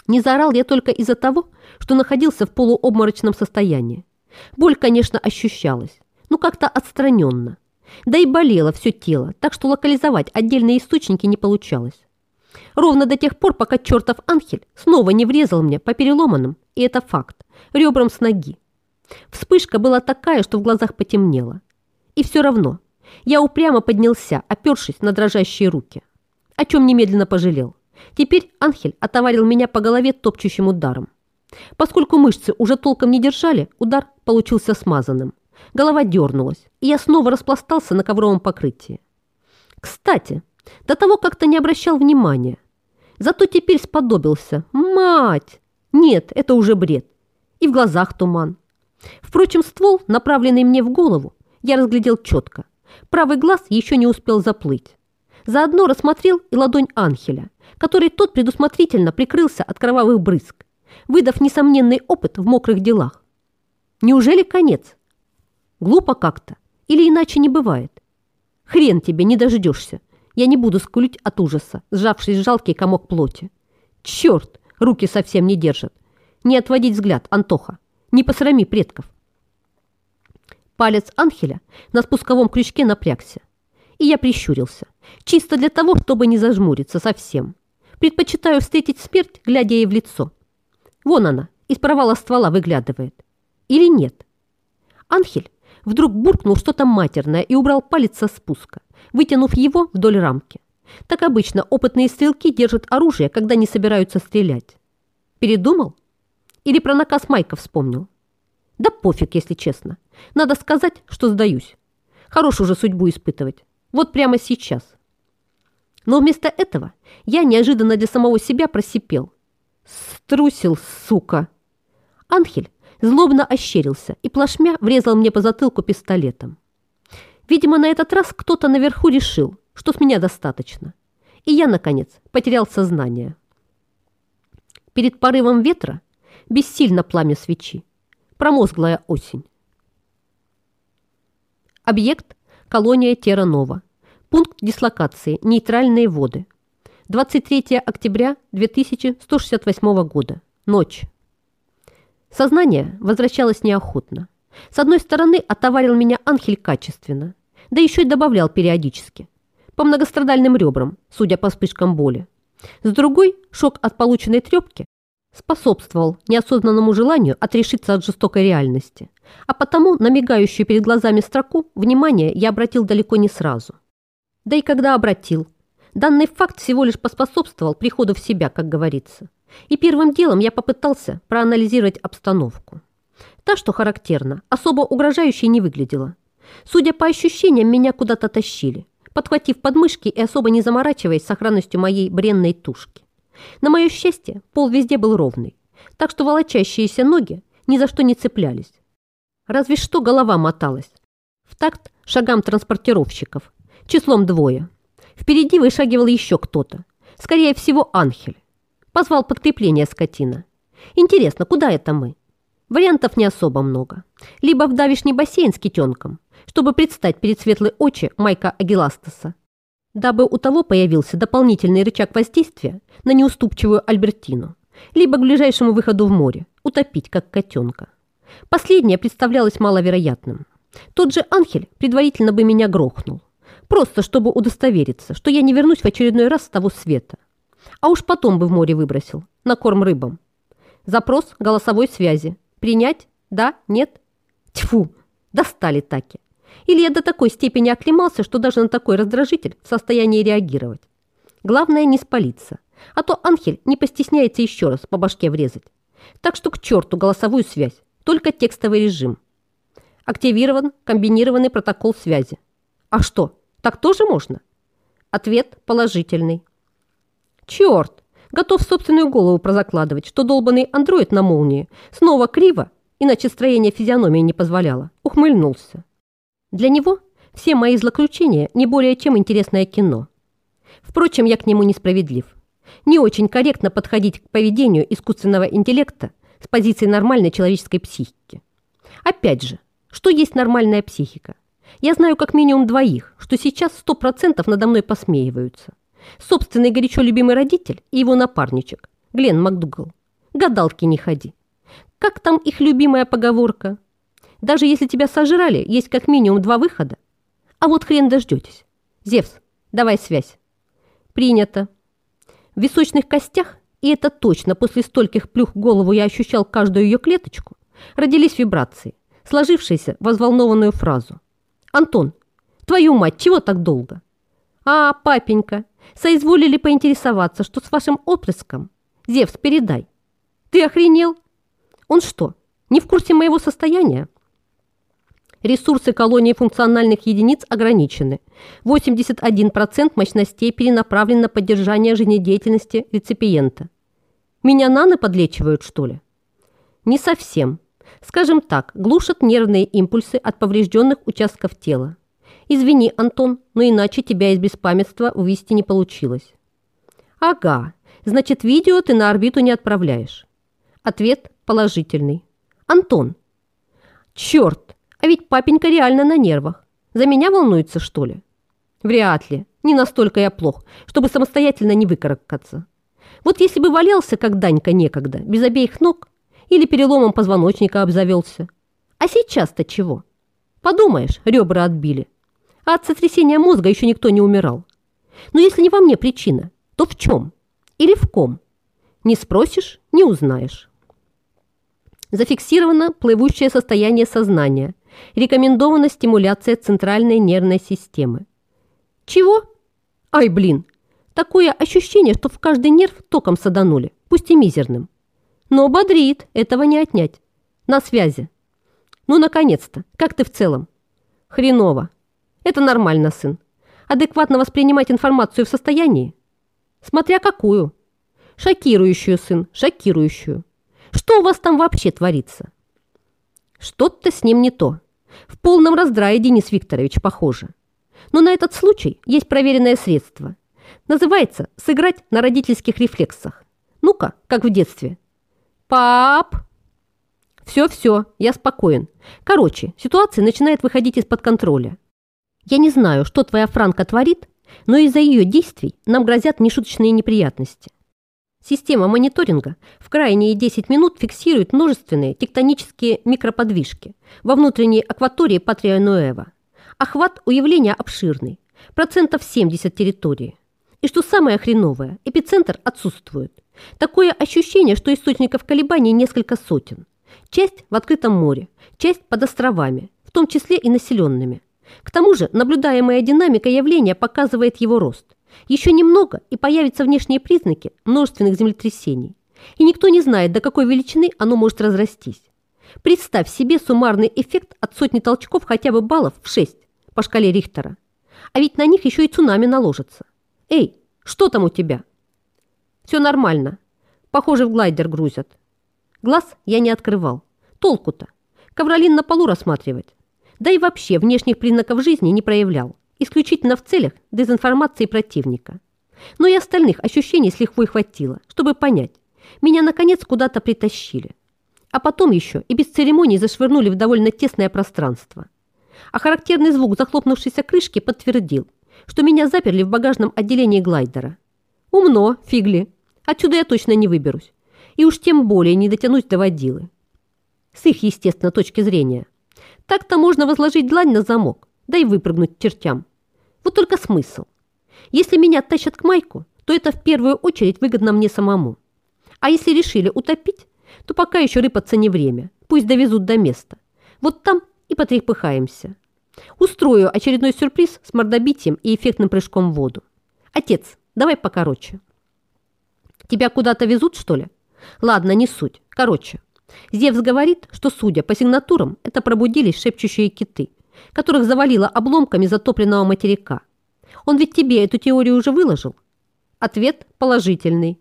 Не заорал я только из-за того, что находился в полуобморочном состоянии. Боль, конечно, ощущалась, но как-то отстраненно. Да и болело все тело, так что локализовать отдельные источники не получалось. Ровно до тех пор, пока чертов Анхель снова не врезал мне по переломанным, и это факт, ребрам с ноги. Вспышка была такая, что в глазах потемнело. И все равно я упрямо поднялся, опершись на дрожащие руки. О чем немедленно пожалел. Теперь Анхель отоварил меня по голове топчущим ударом. Поскольку мышцы уже толком не держали, удар получился смазанным. Голова дернулась, и я снова распластался на ковровом покрытии. Кстати, до того как-то не обращал внимания. Зато теперь сподобился. Мать! Нет, это уже бред. И в глазах туман. Впрочем, ствол, направленный мне в голову, я разглядел четко. Правый глаз еще не успел заплыть. Заодно рассмотрел и ладонь Анхеля, который тот предусмотрительно прикрылся от кровавых брызг, выдав несомненный опыт в мокрых делах. Неужели конец? Глупо как-то. Или иначе не бывает. Хрен тебе, не дождешься. Я не буду скулить от ужаса, сжавшись в жалкий комок плоти. Черт, руки совсем не держат. Не отводить взгляд, Антоха. Не посрами предков. Палец Анхеля на спусковом крючке напрягся. И я прищурился. Чисто для того, чтобы не зажмуриться совсем. Предпочитаю встретить смерть, глядя ей в лицо. Вон она, из провала ствола выглядывает. Или нет? Анхель вдруг буркнул что-то матерное и убрал палец со спуска, вытянув его вдоль рамки. Так обычно опытные стрелки держат оружие, когда не собираются стрелять. Передумал? Или про наказ Майка вспомнил? Да пофиг, если честно. Надо сказать, что сдаюсь. Хорош уже судьбу испытывать. Вот прямо сейчас. Но вместо этого я неожиданно для самого себя просипел. Струсил, сука. Анхель злобно ощерился и плашмя врезал мне по затылку пистолетом. Видимо, на этот раз кто-то наверху решил, что с меня достаточно. И я, наконец, потерял сознание. Перед порывом ветра бессильно пламя свечи. Промозглая осень. Объект – колония Терранова. Пункт дислокации – нейтральные воды. 23 октября 2168 года. Ночь. Сознание возвращалось неохотно. С одной стороны, отоварил меня Анхель качественно, да еще и добавлял периодически. По многострадальным ребрам, судя по вспышкам боли. С другой, шок от полученной трепки способствовал неосознанному желанию отрешиться от жестокой реальности. А потому на мигающую перед глазами строку внимание я обратил далеко не сразу. Да и когда обратил, данный факт всего лишь поспособствовал приходу в себя, как говорится. И первым делом я попытался проанализировать обстановку. Та, что характерно, особо угрожающей не выглядела. Судя по ощущениям, меня куда-то тащили, подхватив подмышки и особо не заморачиваясь сохранностью моей бренной тушки. На мое счастье, пол везде был ровный, так что волочащиеся ноги ни за что не цеплялись. Разве что голова моталась. В такт шагам транспортировщиков, числом двое. Впереди вышагивал еще кто-то, скорее всего, Анхель. Позвал подкрепление скотина. Интересно, куда это мы? Вариантов не особо много. Либо в давишний бассейн с китенком, чтобы предстать перед светлой очи Майка Агиластаса, дабы у того появился дополнительный рычаг воздействия на неуступчивую Альбертину, либо к ближайшему выходу в море, утопить как котенка. Последнее представлялось маловероятным. Тот же Анхель предварительно бы меня грохнул, просто чтобы удостовериться, что я не вернусь в очередной раз с того света. А уж потом бы в море выбросил, на корм рыбам. Запрос голосовой связи. Принять? Да? Нет? Тьфу, достали таки. Или я до такой степени оклемался, что даже на такой раздражитель в состоянии реагировать. Главное не спалиться, а то Анхель не постесняется еще раз по башке врезать. Так что к черту голосовую связь, только текстовый режим. Активирован комбинированный протокол связи. А что, так тоже можно? Ответ положительный. Черт, готов собственную голову прозакладывать, что долбанный андроид на молнии снова криво, иначе строение физиономии не позволяло, ухмыльнулся. Для него все мои злоключения не более чем интересное кино. Впрочем, я к нему несправедлив. Не очень корректно подходить к поведению искусственного интеллекта с позиции нормальной человеческой психики. Опять же, что есть нормальная психика? Я знаю как минимум двоих, что сейчас сто процентов надо мной посмеиваются. Собственный горячо любимый родитель и его напарничек, Глен МакДугал. Гадалки не ходи. Как там их любимая поговорка? Даже если тебя сожрали, есть как минимум два выхода. А вот хрен дождетесь. Зевс, давай связь. Принято. В височных костях, и это точно после стольких плюх голову я ощущал каждую ее клеточку, родились вибрации, сложившиеся в взволнованную фразу. «Антон, твою мать, чего так долго?» «А, папенька, соизволили поинтересоваться, что с вашим отпрыском? Зевс, передай». «Ты охренел? Он что, не в курсе моего состояния?» Ресурсы колонии функциональных единиц ограничены. 81% мощностей перенаправлен на поддержание жизнедеятельности реципиента. Меня наны подлечивают, что ли? Не совсем. Скажем так, глушат нервные импульсы от поврежденных участков тела. Извини, Антон, но иначе тебя из беспамятства увести не получилось. Ага, значит, видео ты на орбиту не отправляешь. Ответ положительный. Антон. Черт, а ведь папенька реально на нервах. За меня волнуется, что ли? Вряд ли. Не настолько я плох, чтобы самостоятельно не выкарабкаться. Вот если бы валялся, как Данька некогда, без обеих ног, или переломом позвоночника обзавелся. А сейчас-то чего? Подумаешь, ребра отбили. А от сотрясения мозга еще никто не умирал. Но если не во мне причина, то в чем? Или в ком? Не спросишь, не узнаешь. Зафиксировано плывущее состояние сознания – Рекомендована стимуляция центральной нервной системы. Чего? Ай, блин! Такое ощущение, что в каждый нерв током саданули, пусть и мизерным. Но бодрит, этого не отнять. На связи. Ну, наконец-то, как ты в целом? Хреново. Это нормально, сын. Адекватно воспринимать информацию в состоянии? Смотря какую. Шокирующую, сын, шокирующую. Что у вас там вообще творится? Что-то с ним не то. В полном раздрае Денис Викторович, похоже. Но на этот случай есть проверенное средство. Называется «сыграть на родительских рефлексах». Ну-ка, как в детстве. «Пап!» «Все-все, я спокоен. Короче, ситуация начинает выходить из-под контроля. Я не знаю, что твоя Франка творит, но из-за ее действий нам грозят нешуточные неприятности. Система мониторинга в крайние 10 минут фиксирует множественные тектонические микроподвижки во внутренней акватории Патриа-Нуэва. Охват у явления обширный, процентов 70 территории. И что самое хреновое, эпицентр отсутствует. Такое ощущение, что источников колебаний несколько сотен. Часть в открытом море, часть под островами, в том числе и населенными. К тому же наблюдаемая динамика явления показывает его рост. Еще немного, и появятся внешние признаки множественных землетрясений. И никто не знает, до какой величины оно может разрастись. Представь себе суммарный эффект от сотни толчков хотя бы баллов в 6 по шкале Рихтера. А ведь на них еще и цунами наложится. Эй, что там у тебя? Все нормально. Похоже, в глайдер грузят. Глаз я не открывал. Толку-то. Ковролин на полу рассматривать. Да и вообще внешних признаков жизни не проявлял исключительно в целях дезинформации противника. Но и остальных ощущений с лихвой хватило, чтобы понять, меня наконец куда-то притащили. А потом еще и без церемоний зашвырнули в довольно тесное пространство. А характерный звук захлопнувшейся крышки подтвердил, что меня заперли в багажном отделении глайдера. Умно, фигли. Отсюда я точно не выберусь. И уж тем более не дотянусь до водилы. С их, естественно, точки зрения. Так-то можно возложить длань на замок, да и выпрыгнуть чертям. Вот только смысл. Если меня тащат к Майку, то это в первую очередь выгодно мне самому. А если решили утопить, то пока еще рыпаться не время. Пусть довезут до места. Вот там и потрепыхаемся. Устрою очередной сюрприз с мордобитием и эффектным прыжком в воду. Отец, давай покороче. Тебя куда-то везут, что ли? Ладно, не суть. Короче, Зевс говорит, что, судя по сигнатурам, это пробудились шепчущие киты которых завалило обломками затопленного материка. Он ведь тебе эту теорию уже выложил? Ответ положительный.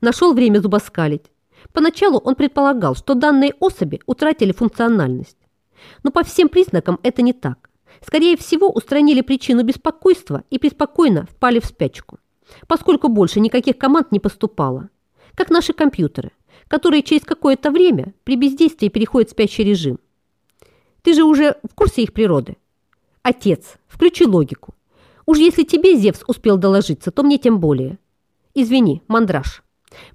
Нашел время зубоскалить. Поначалу он предполагал, что данные особи утратили функциональность. Но по всем признакам это не так. Скорее всего, устранили причину беспокойства и преспокойно впали в спячку, поскольку больше никаких команд не поступало, как наши компьютеры, которые через какое-то время при бездействии переходят в спящий режим. Ты же уже в курсе их природы. Отец, включи логику. Уж если тебе Зевс успел доложиться, то мне тем более. Извини, мандраж.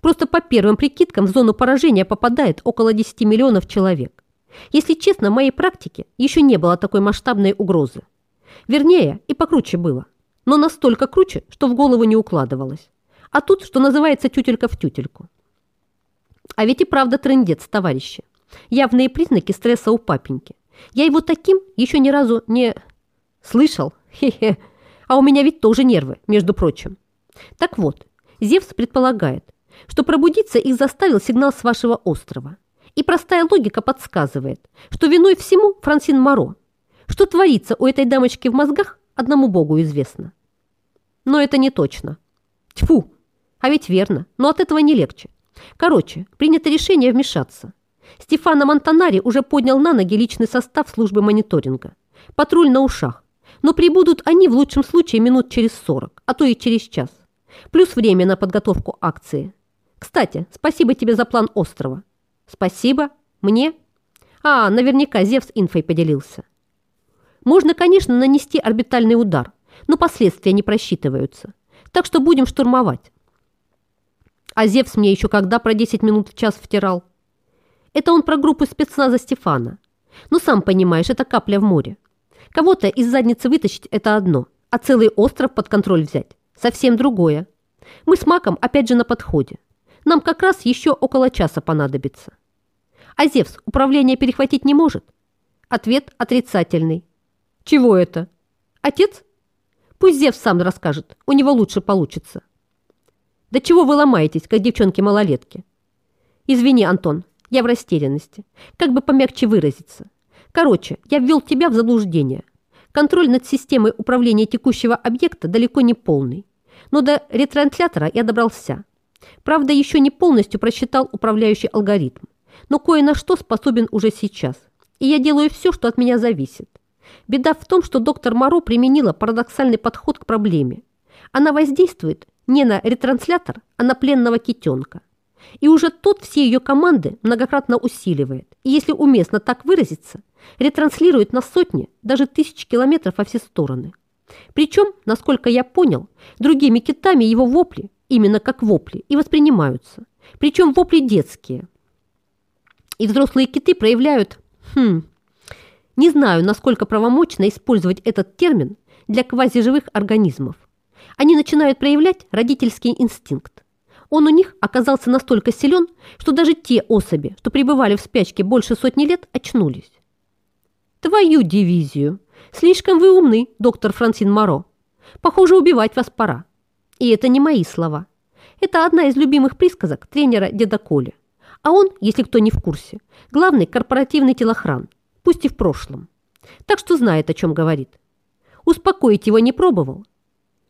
Просто по первым прикидкам в зону поражения попадает около 10 миллионов человек. Если честно, в моей практике еще не было такой масштабной угрозы. Вернее, и покруче было. Но настолько круче, что в голову не укладывалось. А тут, что называется, тютелька в тютельку. А ведь и правда трындец, товарищи. Явные признаки стресса у папеньки. Я его таким еще ни разу не... Слышал? Хе-хе. А у меня ведь тоже нервы, между прочим. Так вот, Зевс предполагает, что пробудиться их заставил сигнал с вашего острова. И простая логика подсказывает, что виной всему Франсин Моро. Что творится у этой дамочки в мозгах, одному богу известно. Но это не точно. Тьфу! А ведь верно, но от этого не легче. Короче, принято решение вмешаться. Стефано Монтанари уже поднял на ноги личный состав службы мониторинга. Патруль на ушах. Но прибудут они в лучшем случае минут через 40, а то и через час. Плюс время на подготовку акции. Кстати, спасибо тебе за план острова. Спасибо? Мне? А, наверняка Зевс инфой поделился. Можно, конечно, нанести орбитальный удар, но последствия не просчитываются. Так что будем штурмовать. А Зевс мне еще когда про 10 минут в час втирал? Это он про группу спецназа Стефана. Ну, сам понимаешь, это капля в море. Кого-то из задницы вытащить – это одно, а целый остров под контроль взять – совсем другое. Мы с Маком опять же на подходе. Нам как раз еще около часа понадобится. А Зевс управление перехватить не может? Ответ отрицательный. Чего это? Отец? Пусть Зевс сам расскажет, у него лучше получится. Да чего вы ломаетесь, как девчонки-малолетки? Извини, Антон, я в растерянности. Как бы помягче выразиться. Короче, я ввел тебя в заблуждение. Контроль над системой управления текущего объекта далеко не полный. Но до ретранслятора я добрался. Правда, еще не полностью просчитал управляющий алгоритм. Но кое на что способен уже сейчас. И я делаю все, что от меня зависит. Беда в том, что доктор Моро применила парадоксальный подход к проблеме. Она воздействует не на ретранслятор, а на пленного китенка. И уже тот все ее команды многократно усиливает. И если уместно так выразиться, ретранслирует на сотни, даже тысячи километров во все стороны. Причем, насколько я понял, другими китами его вопли, именно как вопли, и воспринимаются. Причем вопли детские. И взрослые киты проявляют, хм, не знаю, насколько правомочно использовать этот термин для квазиживых организмов. Они начинают проявлять родительский инстинкт. Он у них оказался настолько силен, что даже те особи, что пребывали в спячке больше сотни лет, очнулись. Твою дивизию! Слишком вы умны, доктор Франсин Моро. Похоже, убивать вас пора. И это не мои слова. Это одна из любимых присказок тренера деда Коли. А он, если кто не в курсе, главный корпоративный телохран, пусть и в прошлом. Так что знает, о чем говорит. Успокоить его не пробовал.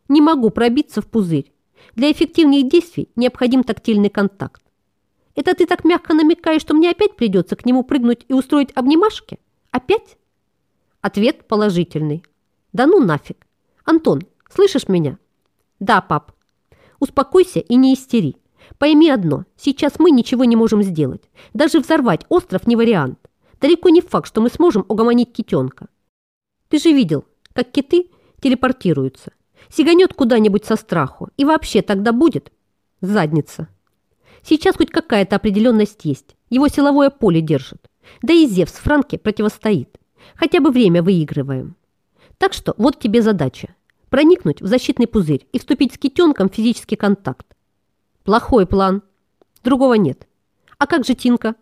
Не могу пробиться в пузырь, для эффективных действий необходим тактильный контакт. Это ты так мягко намекаешь, что мне опять придется к нему прыгнуть и устроить обнимашки? Опять? Ответ положительный. Да ну нафиг. Антон, слышишь меня? Да, пап. Успокойся и не истери. Пойми одно, сейчас мы ничего не можем сделать. Даже взорвать остров не вариант. Далеко не факт, что мы сможем угомонить китенка. Ты же видел, как киты телепортируются. Сиганет куда-нибудь со страху. И вообще тогда будет задница. Сейчас хоть какая-то определенность есть. Его силовое поле держит. Да и Зевс Франке противостоит. Хотя бы время выигрываем. Так что вот тебе задача. Проникнуть в защитный пузырь и вступить с китенком в физический контакт. Плохой план. Другого нет. А как же Тинка?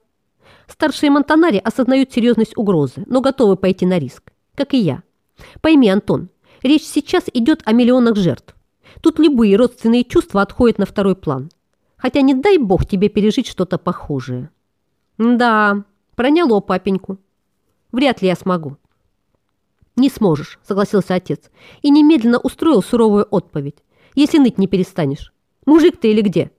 Старшие Монтанари осознают серьезность угрозы, но готовы пойти на риск. Как и я. Пойми, Антон, Речь сейчас идет о миллионах жертв. Тут любые родственные чувства отходят на второй план. Хотя не дай бог тебе пережить что-то похожее. Да, проняло папеньку. Вряд ли я смогу. Не сможешь, согласился отец и немедленно устроил суровую отповедь. Если ныть не перестанешь. Мужик ты или где?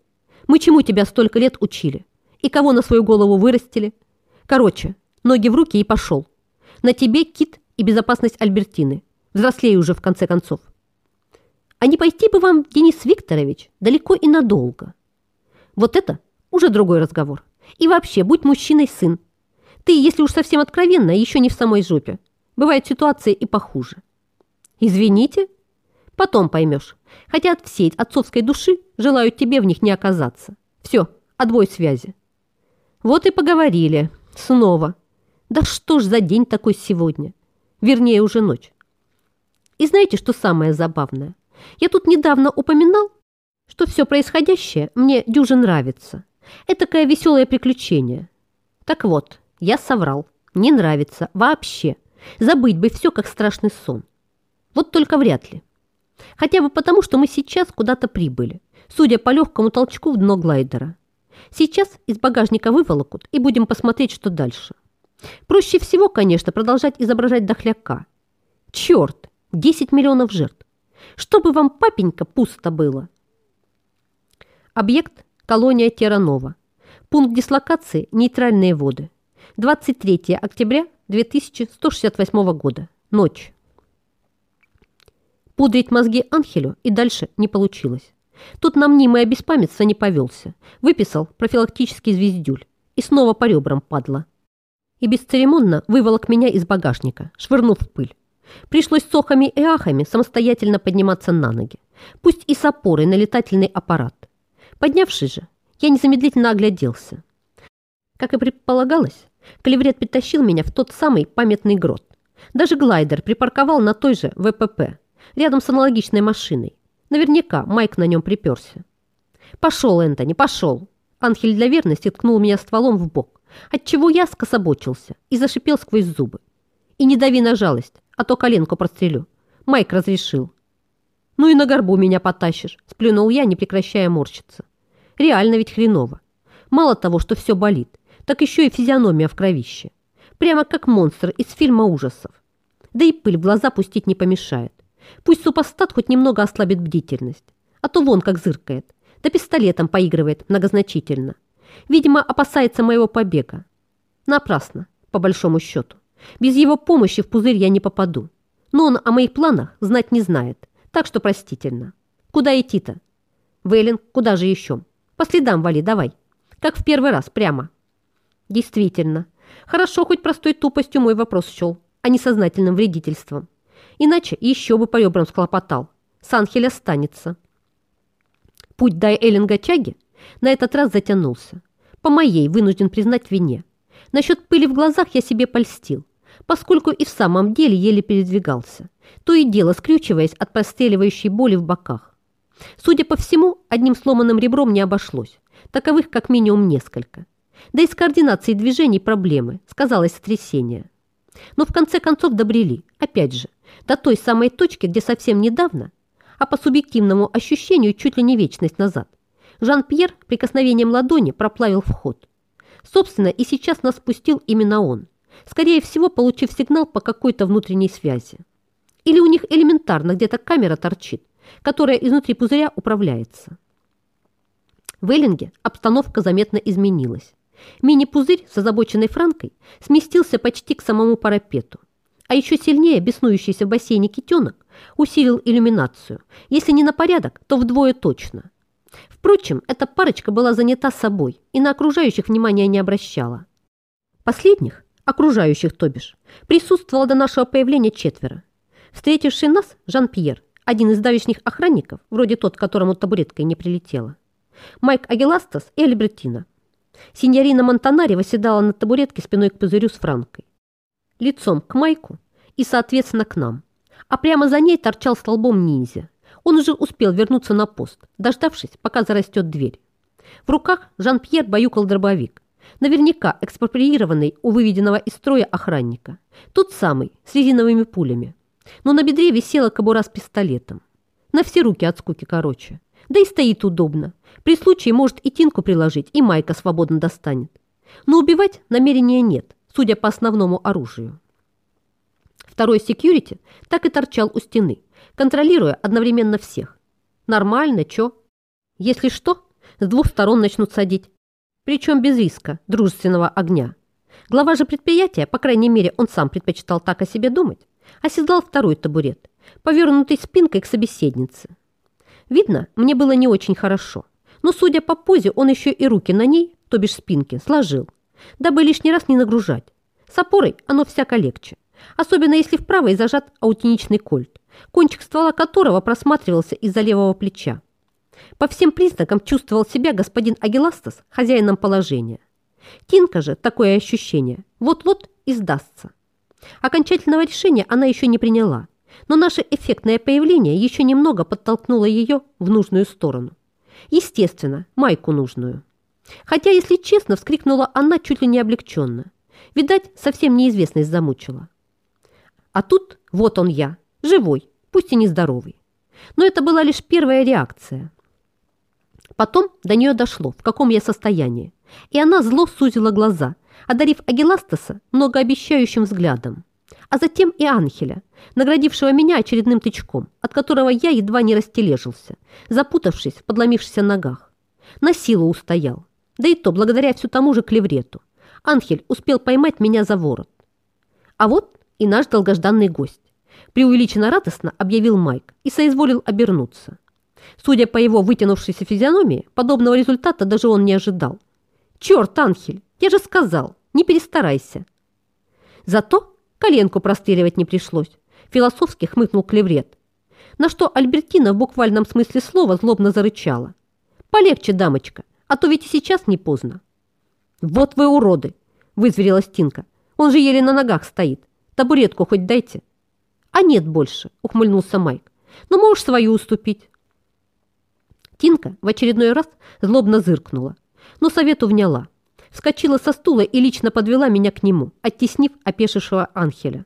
Мы чему тебя столько лет учили? И кого на свою голову вырастили? Короче, ноги в руки и пошел. На тебе, кит, и безопасность Альбертины. Взрослее уже в конце концов. А не пойти бы вам, Денис Викторович, далеко и надолго. Вот это уже другой разговор. И вообще, будь мужчиной сын. Ты, если уж совсем откровенно, еще не в самой жопе. Бывают ситуации и похуже. Извините? Потом поймешь. Хотя от всей отцовской души желаю тебе в них не оказаться. Все, отбой связи. Вот и поговорили. Снова. Да что ж за день такой сегодня? Вернее, уже ночь. И знаете, что самое забавное? Я тут недавно упоминал, что все происходящее мне дюже нравится. Этакое веселое приключение. Так вот, я соврал. Не нравится вообще. Забыть бы все, как страшный сон. Вот только вряд ли. Хотя бы потому, что мы сейчас куда-то прибыли, судя по легкому толчку в дно глайдера. Сейчас из багажника выволокут и будем посмотреть, что дальше. Проще всего, конечно, продолжать изображать дохляка. Черт, 10 миллионов жертв. Чтобы вам, папенька, пусто было. Объект – колония Теранова. Пункт дислокации – нейтральные воды. 23 октября 2168 года. Ночь. Пудрить мозги Анхелю и дальше не получилось. Тут на мнимое беспамятство не повелся. Выписал профилактический звездюль. И снова по ребрам падла. И бесцеремонно выволок меня из багажника, швырнув в пыль. Пришлось с охами и ахами самостоятельно подниматься на ноги. Пусть и с опорой на летательный аппарат. Поднявшись же, я незамедлительно огляделся. Как и предполагалось, Калеврет притащил меня в тот самый памятный грот. Даже глайдер припарковал на той же ВПП, рядом с аналогичной машиной. Наверняка Майк на нем приперся. «Пошел, Энтони, пошел!» Анхель для верности ткнул меня стволом в бок, отчего я скособочился и зашипел сквозь зубы. «И не дави на жалость, а то коленку прострелю. Майк разрешил». «Ну и на горбу меня потащишь», – сплюнул я, не прекращая морщиться. «Реально ведь хреново. Мало того, что все болит, так еще и физиономия в кровище. Прямо как монстр из фильма ужасов. Да и пыль в глаза пустить не помешает. Пусть супостат хоть немного ослабит бдительность. А то вон как зыркает. Да пистолетом поигрывает многозначительно. Видимо, опасается моего побега. Напрасно, по большому счету. Без его помощи в пузырь я не попаду. Но он о моих планах знать не знает. Так что простительно. Куда идти-то? Вейлин, куда же еще? По следам вали, давай. Как в первый раз, прямо. Действительно. Хорошо, хоть простой тупостью мой вопрос счел, а не сознательным вредительством. Иначе еще бы по ребрам склопотал. Санхель останется. Путь до Эллинга Чаги на этот раз затянулся. По моей, вынужден признать, вине. Насчет пыли в глазах я себе польстил, поскольку и в самом деле еле передвигался, то и дело скрючиваясь от простреливающей боли в боках. Судя по всему, одним сломанным ребром не обошлось, таковых как минимум несколько. Да и с координацией движений проблемы, сказалось сотрясение. Но в конце концов добрели, опять же, до той самой точки, где совсем недавно, а по субъективному ощущению чуть ли не вечность назад, Жан-Пьер прикосновением ладони проплавил вход. Собственно, и сейчас нас спустил именно он, скорее всего, получив сигнал по какой-то внутренней связи. Или у них элементарно где-то камера торчит, которая изнутри пузыря управляется. В Эллинге обстановка заметно изменилась. Мини-пузырь с озабоченной Франкой сместился почти к самому парапету. А еще сильнее беснующийся в бассейне китенок усилил иллюминацию. Если не на порядок, то вдвое точно. Впрочем, эта парочка была занята собой и на окружающих внимания не обращала. Последних, окружающих то бишь, присутствовало до нашего появления четверо. Встретивший нас Жан-Пьер, один из давешних охранников, вроде тот, которому табуреткой не прилетела. Майк Агеластас и Альбертина. Синьорина Монтанари восседала на табуретке спиной к пузырю с Франкой лицом к Майку и, соответственно, к нам. А прямо за ней торчал столбом ниндзя. Он уже успел вернуться на пост, дождавшись, пока зарастет дверь. В руках Жан-Пьер баюкал дробовик, наверняка экспроприированный у выведенного из строя охранника. Тот самый, с резиновыми пулями. Но на бедре висела кобура с пистолетом. На все руки от скуки короче. Да и стоит удобно. При случае может и тинку приложить, и майка свободно достанет. Но убивать намерения нет судя по основному оружию. Второй секьюрити так и торчал у стены, контролируя одновременно всех. Нормально, чё? Если что, с двух сторон начнут садить. Причем без риска дружественного огня. Глава же предприятия, по крайней мере, он сам предпочитал так о себе думать, оседлал второй табурет, повернутый спинкой к собеседнице. Видно, мне было не очень хорошо, но, судя по позе, он еще и руки на ней, то бишь спинке, сложил, дабы лишний раз не нагружать. С опорой оно всяко легче, особенно если в правой зажат аутеничный кольт, кончик ствола которого просматривался из-за левого плеча. По всем признакам чувствовал себя господин Агиластас хозяином положения. Тинка же, такое ощущение, вот-вот и сдастся. Окончательного решения она еще не приняла, но наше эффектное появление еще немного подтолкнуло ее в нужную сторону. Естественно, майку нужную. Хотя, если честно, вскрикнула она чуть ли не облегченно. Видать, совсем неизвестность замучила. А тут вот он я, живой, пусть и нездоровый. Но это была лишь первая реакция. Потом до нее дошло, в каком я состоянии, и она зло сузила глаза, одарив Агиластаса многообещающим взглядом, а затем и Анхеля, наградившего меня очередным тычком, от которого я едва не растележился, запутавшись в подломившихся ногах. На силу устоял, да и то благодаря все тому же клеврету. Анхель успел поймать меня за ворот. А вот и наш долгожданный гость. Преувеличенно радостно объявил Майк и соизволил обернуться. Судя по его вытянувшейся физиономии, подобного результата даже он не ожидал. «Черт, Анхель, я же сказал, не перестарайся!» Зато коленку простреливать не пришлось, философски хмыкнул клеврет. На что Альбертина в буквальном смысле слова злобно зарычала. «Полегче, дамочка, а то ведь и сейчас не поздно». «Вот вы уроды!» – вызверилась Тинка. «Он же еле на ногах стоит. Табуретку хоть дайте». «А нет больше», – ухмыльнулся Майк. «Но можешь свою уступить». Тинка в очередной раз злобно зыркнула, но совету вняла. Вскочила со стула и лично подвела меня к нему, оттеснив опешившего Анхеля.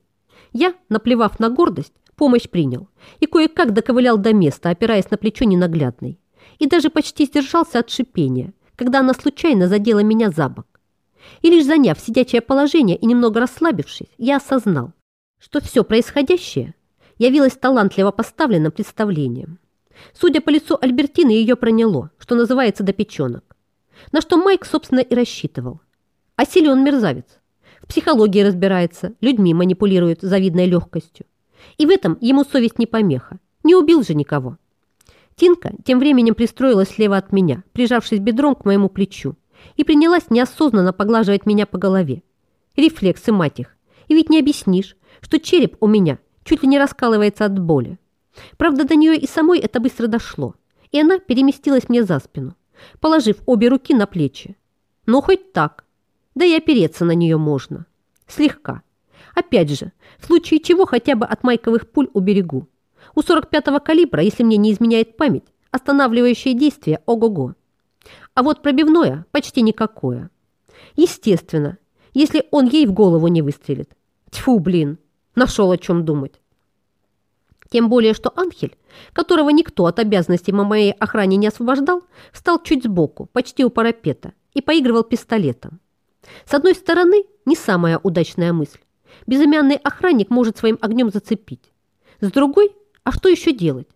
Я, наплевав на гордость, помощь принял и кое-как доковылял до места, опираясь на плечо ненаглядной. И даже почти сдержался от шипения, когда она случайно задела меня за бок. И лишь заняв сидячее положение и немного расслабившись, я осознал, что все происходящее явилось талантливо поставленным представлением. Судя по лицу Альбертины, ее проняло, что называется, до печенок. На что Майк, собственно, и рассчитывал. А силен мерзавец. В психологии разбирается, людьми манипулирует завидной легкостью. И в этом ему совесть не помеха. Не убил же никого. Тинка тем временем пристроилась слева от меня, прижавшись бедром к моему плечу, и принялась неосознанно поглаживать меня по голове. Рефлексы, мать их. И ведь не объяснишь, что череп у меня чуть ли не раскалывается от боли. Правда, до нее и самой это быстро дошло, и она переместилась мне за спину, положив обе руки на плечи. Ну, хоть так. Да и опереться на нее можно. Слегка. Опять же, в случае чего хотя бы от майковых пуль уберегу. У 45-го калибра, если мне не изменяет память, останавливающее действие ого-го. А вот пробивное почти никакое. Естественно, если он ей в голову не выстрелит. Тьфу, блин, нашел о чем думать. Тем более, что Анхель, которого никто от обязанностей по моей охране не освобождал, встал чуть сбоку, почти у парапета, и поигрывал пистолетом. С одной стороны, не самая удачная мысль. Безымянный охранник может своим огнем зацепить. С другой, а что еще делать?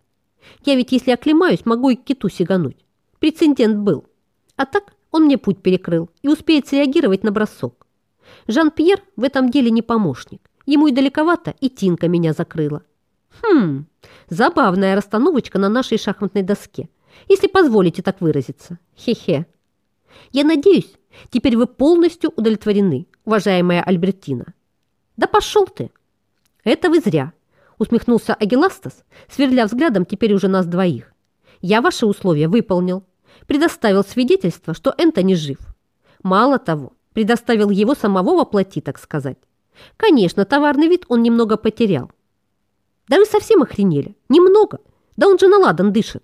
Я ведь, если оклемаюсь, могу и к киту сигануть. Прецедент был. А так он мне путь перекрыл и успеет среагировать на бросок. Жан-Пьер в этом деле не помощник. Ему и далековато, и Тинка меня закрыла. Хм, забавная расстановочка на нашей шахматной доске, если позволите так выразиться. Хе-хе. Я надеюсь, теперь вы полностью удовлетворены, уважаемая Альбертина. Да пошел ты. Это вы зря, усмехнулся Агиластас, сверля взглядом теперь уже нас двоих. Я ваши условия выполнил, предоставил свидетельство, что Энтони жив. Мало того, предоставил его самого воплоти, так сказать. Конечно, товарный вид он немного потерял, да вы совсем охренели. Немного. Да он же на ладан дышит.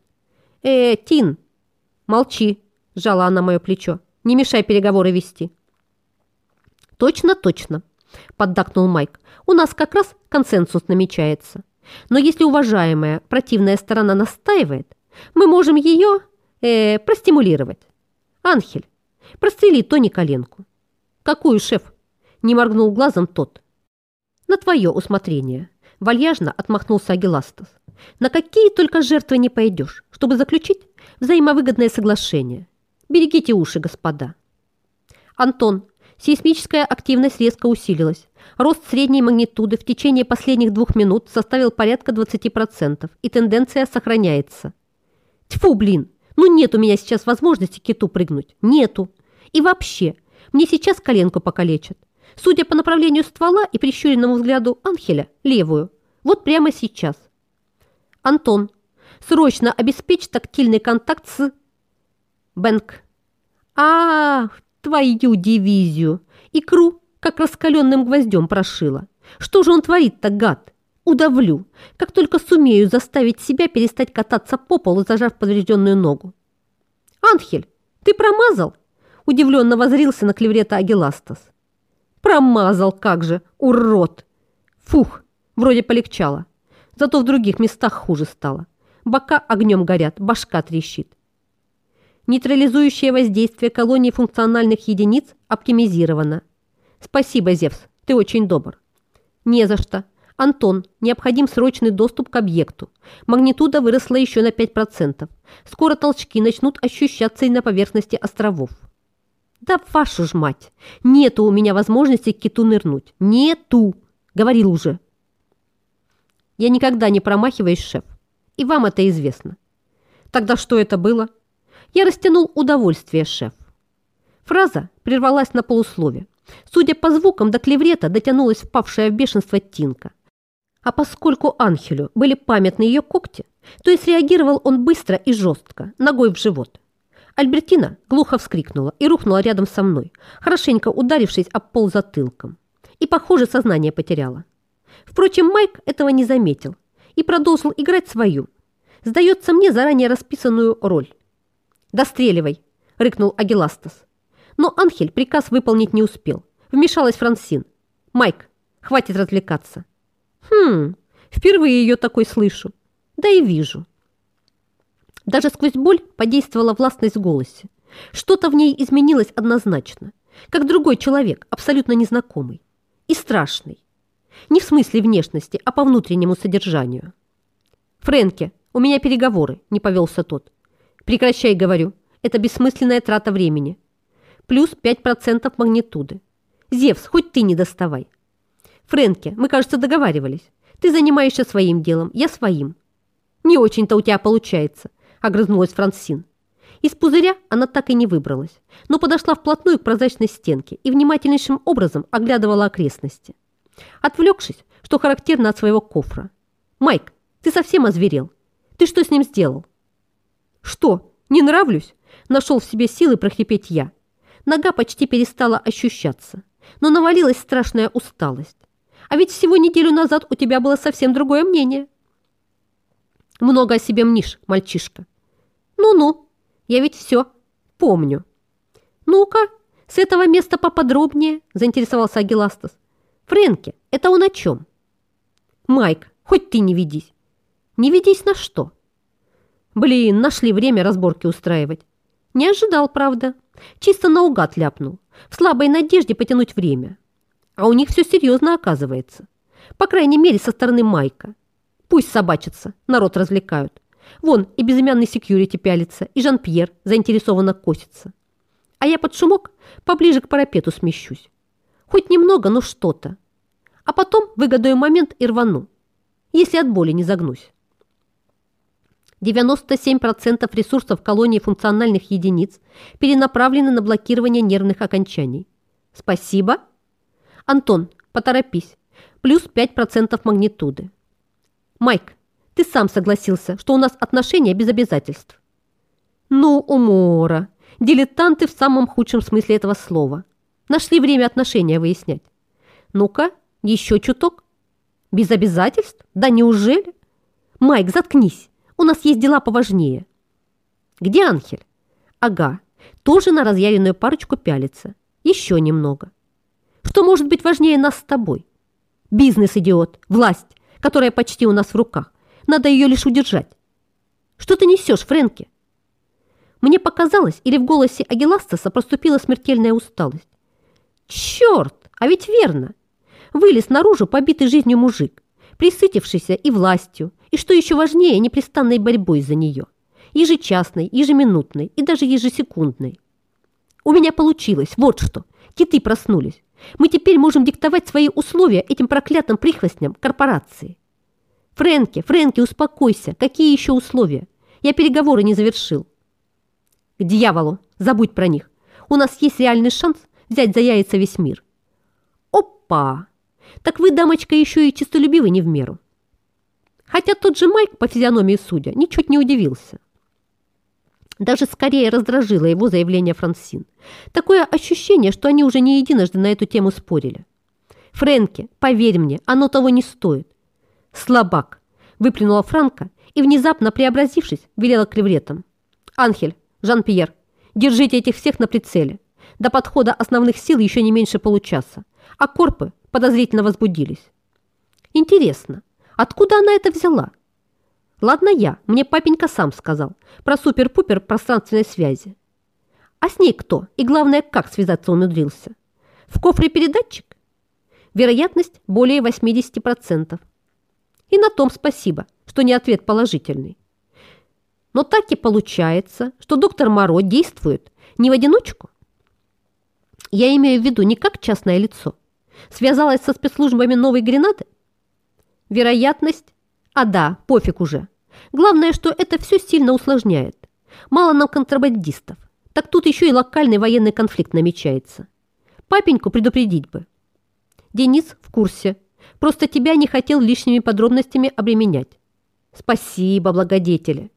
Э, Тин, молчи, сжала она мое плечо. Не мешай переговоры вести. Точно, точно, поддакнул Майк. У нас как раз консенсус намечается. Но если уважаемая противная сторона настаивает, мы можем ее э, простимулировать. Анхель, прострели Тони коленку. Какую, шеф? Не моргнул глазом тот. На твое усмотрение. Вальяжно отмахнулся Агиластас. На какие только жертвы не пойдешь, чтобы заключить взаимовыгодное соглашение. Берегите уши, господа. Антон, Сейсмическая активность резко усилилась. Рост средней магнитуды в течение последних двух минут составил порядка 20%, и тенденция сохраняется. Тьфу, блин, ну нет у меня сейчас возможности киту прыгнуть. Нету. И вообще, мне сейчас коленку покалечат. Судя по направлению ствола и прищуренному взгляду Анхеля, левую. Вот прямо сейчас. Антон, срочно обеспечь тактильный контакт с... Бэнк. А, твою дивизию. Икру, как раскаленным гвоздем прошила. Что же он творит-то, гад? Удавлю, как только сумею заставить себя перестать кататься по полу, зажав поврежденную ногу. «Анхель, ты промазал?» Удивленно возрился на клеврета Агиластас. «Промазал, как же, урод!» «Фух, вроде полегчало. Зато в других местах хуже стало. Бока огнем горят, башка трещит. Нейтрализующее воздействие колонии функциональных единиц оптимизировано. Спасибо, Зевс, ты очень добр. Не за что. Антон, необходим срочный доступ к объекту. Магнитуда выросла еще на 5%. Скоро толчки начнут ощущаться и на поверхности островов. Да вашу ж мать! Нету у меня возможности к киту нырнуть. Нету! Говорил уже. Я никогда не промахиваюсь, шеф. И вам это известно. Тогда что это было? Я растянул удовольствие, шеф. Фраза прервалась на полуслове. Судя по звукам, до клеврета дотянулась впавшая в бешенство Тинка. А поскольку Анхелю были памятны ее когти, то и среагировал он быстро и жестко, ногой в живот. Альбертина глухо вскрикнула и рухнула рядом со мной, хорошенько ударившись об пол затылком. И, похоже, сознание потеряла. Впрочем, Майк этого не заметил и продолжил играть свою, сдается мне заранее расписанную роль. «Достреливай!» – рыкнул Агиластас. Но Анхель приказ выполнить не успел. Вмешалась Франсин. «Майк, хватит развлекаться». «Хм, впервые ее такой слышу. Да и вижу». Даже сквозь боль подействовала властность в голосе. Что-то в ней изменилось однозначно, как другой человек, абсолютно незнакомый и страшный. Не в смысле внешности, а по внутреннему содержанию. «Фрэнки, у меня переговоры», – не повелся тот. «Прекращай, говорю. Это бессмысленная трата времени. Плюс 5% магнитуды. Зевс, хоть ты не доставай. Фрэнки, мы, кажется, договаривались. Ты занимаешься своим делом, я своим. Не очень-то у тебя получается, огрызнулась Франсин. Из пузыря она так и не выбралась, но подошла вплотную к прозрачной стенке и внимательнейшим образом оглядывала окрестности. Отвлекшись, что характерно от своего кофра. «Майк, ты совсем озверел. Ты что с ним сделал?» «Что, не нравлюсь?» Нашел в себе силы прохрипеть я. Нога почти перестала ощущаться, но навалилась страшная усталость. А ведь всего неделю назад у тебя было совсем другое мнение. Много о себе мнишь, мальчишка. Ну-ну, я ведь все помню. Ну-ка, с этого места поподробнее, заинтересовался Агиластас. Фрэнки, это он о чем? Майк, хоть ты не ведись. Не ведись на что? Блин, нашли время разборки устраивать. Не ожидал, правда. Чисто наугад ляпнул. В слабой надежде потянуть время. А у них все серьезно оказывается. По крайней мере, со стороны Майка. Пусть собачатся, народ развлекают. Вон и безымянный секьюрити пялится, и Жан-Пьер заинтересованно косится. А я под шумок поближе к парапету смещусь. Хоть немного, но что-то. А потом выгодаю момент и рвану, если от боли не загнусь. 97% ресурсов колонии функциональных единиц перенаправлены на блокирование нервных окончаний. Спасибо. Антон, поторопись. Плюс 5% магнитуды. Майк, ты сам согласился, что у нас отношения без обязательств. Ну, умора. Дилетанты в самом худшем смысле этого слова. Нашли время отношения выяснять. Ну-ка, еще чуток. Без обязательств? Да неужели? Майк, заткнись. У нас есть дела поважнее. Где Анхель? Ага, тоже на разъяренную парочку пялится. Еще немного. Что может быть важнее нас с тобой? Бизнес, идиот, власть, которая почти у нас в руках. Надо ее лишь удержать. Что ты несешь, Фрэнки? Мне показалось, или в голосе Агиластаса проступила смертельная усталость. Черт, а ведь верно. Вылез наружу побитый жизнью мужик, присытившийся и властью, и, что еще важнее, непрестанной борьбой за нее. Ежечасной, ежеминутной и даже ежесекундной. У меня получилось, вот что. Киты проснулись. Мы теперь можем диктовать свои условия этим проклятым прихвостням корпорации. Фрэнки, Фрэнки, успокойся. Какие еще условия? Я переговоры не завершил. К дьяволу, забудь про них. У нас есть реальный шанс взять за яйца весь мир. Опа! Так вы, дамочка, еще и честолюбивы не в меру. Хотя тот же Майк, по физиономии судя, ничуть не удивился. Даже скорее раздражило его заявление Франсин. Такое ощущение, что они уже не единожды на эту тему спорили. «Фрэнки, поверь мне, оно того не стоит». «Слабак!» – выплюнула Франка и, внезапно преобразившись, велела клевретам. «Анхель, Жан-Пьер, держите этих всех на прицеле. До подхода основных сил еще не меньше получаса, а корпы подозрительно возбудились. Интересно, откуда она это взяла? Ладно я, мне папенька сам сказал про супер-пупер пространственной связи. А с ней кто? И главное, как связаться умудрился? В кофре передатчик? Вероятность более 80%. И на том спасибо, что не ответ положительный. Но так и получается, что доктор Моро действует не в одиночку. Я имею в виду не как частное лицо. Связалась со спецслужбами новой гренады? Вероятность? А да, пофиг уже. Главное, что это все сильно усложняет. Мало нам контрабандистов. Так тут еще и локальный военный конфликт намечается. Папеньку предупредить бы. Денис в курсе. Просто тебя не хотел лишними подробностями обременять. Спасибо, благодетели.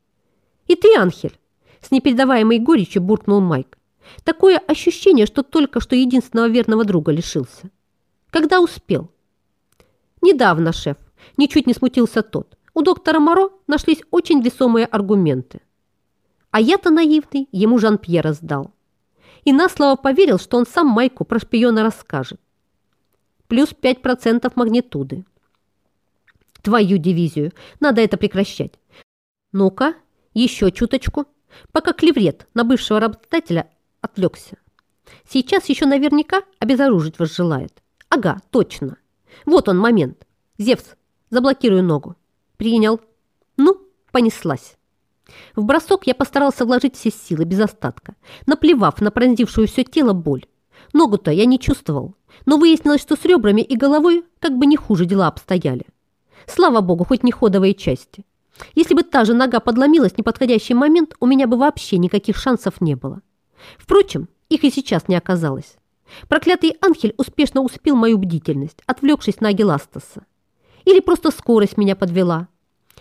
И ты, Анхель, с непередаваемой горечью буркнул Майк. Такое ощущение, что только что единственного верного друга лишился. Когда успел? Недавно, шеф. Ничуть не смутился тот. У доктора Моро нашлись очень весомые аргументы. А я-то наивный ему Жан-Пьера сдал. И на слово поверил, что он сам Майку про шпиона расскажет. Плюс 5% магнитуды. Твою дивизию. Надо это прекращать. Ну-ка, еще чуточку, пока клеврет на бывшего работодателя отвлекся. Сейчас еще наверняка обезоружить вас желает. Ага, точно. Вот он момент. Зевс, заблокирую ногу. Принял. Ну, понеслась. В бросок я постарался вложить все силы без остатка, наплевав на пронзившую все тело боль. Ногу-то я не чувствовал, но выяснилось, что с ребрами и головой как бы не хуже дела обстояли. Слава богу, хоть не ходовые части. Если бы та же нога подломилась в неподходящий момент, у меня бы вообще никаких шансов не было. Впрочем, их и сейчас не оказалось. Проклятый Анхель успешно успел мою бдительность, отвлекшись на Агиластаса. Или просто скорость меня подвела.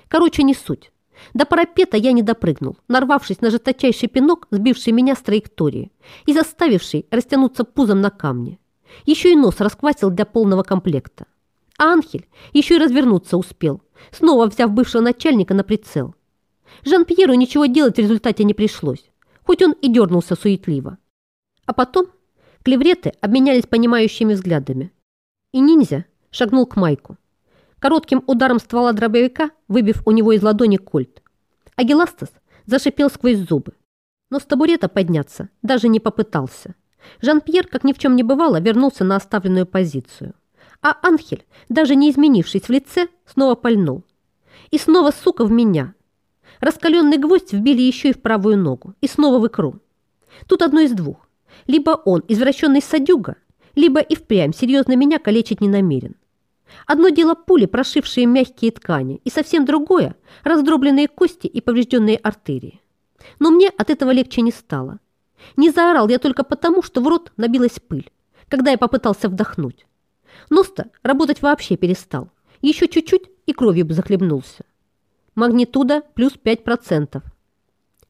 Короче, не суть. До парапета я не допрыгнул, нарвавшись на жесточайший пинок, сбивший меня с траектории и заставивший растянуться пузом на камне. Еще и нос расквасил для полного комплекта. А Анхель еще и развернуться успел, снова взяв бывшего начальника на прицел. Жан-Пьеру ничего делать в результате не пришлось, хоть он и дернулся суетливо. А потом клевреты обменялись понимающими взглядами. И ниндзя шагнул к Майку коротким ударом ствола дробовика выбив у него из ладони кольт. Агиластас зашипел сквозь зубы, но с табурета подняться даже не попытался. Жан-Пьер, как ни в чем не бывало, вернулся на оставленную позицию. А Анхель, даже не изменившись в лице, снова пальнул. И снова, сука, в меня. Раскаленный гвоздь вбили еще и в правую ногу, и снова в икру. Тут одно из двух. Либо он извращенный садюга, либо и впрямь серьезно меня калечить не намерен. Одно дело пули, прошившие мягкие ткани, и совсем другое – раздробленные кости и поврежденные артерии. Но мне от этого легче не стало. Не заорал я только потому, что в рот набилась пыль, когда я попытался вдохнуть. Нос-то работать вообще перестал. Еще чуть-чуть и кровью бы захлебнулся. Магнитуда плюс 5%.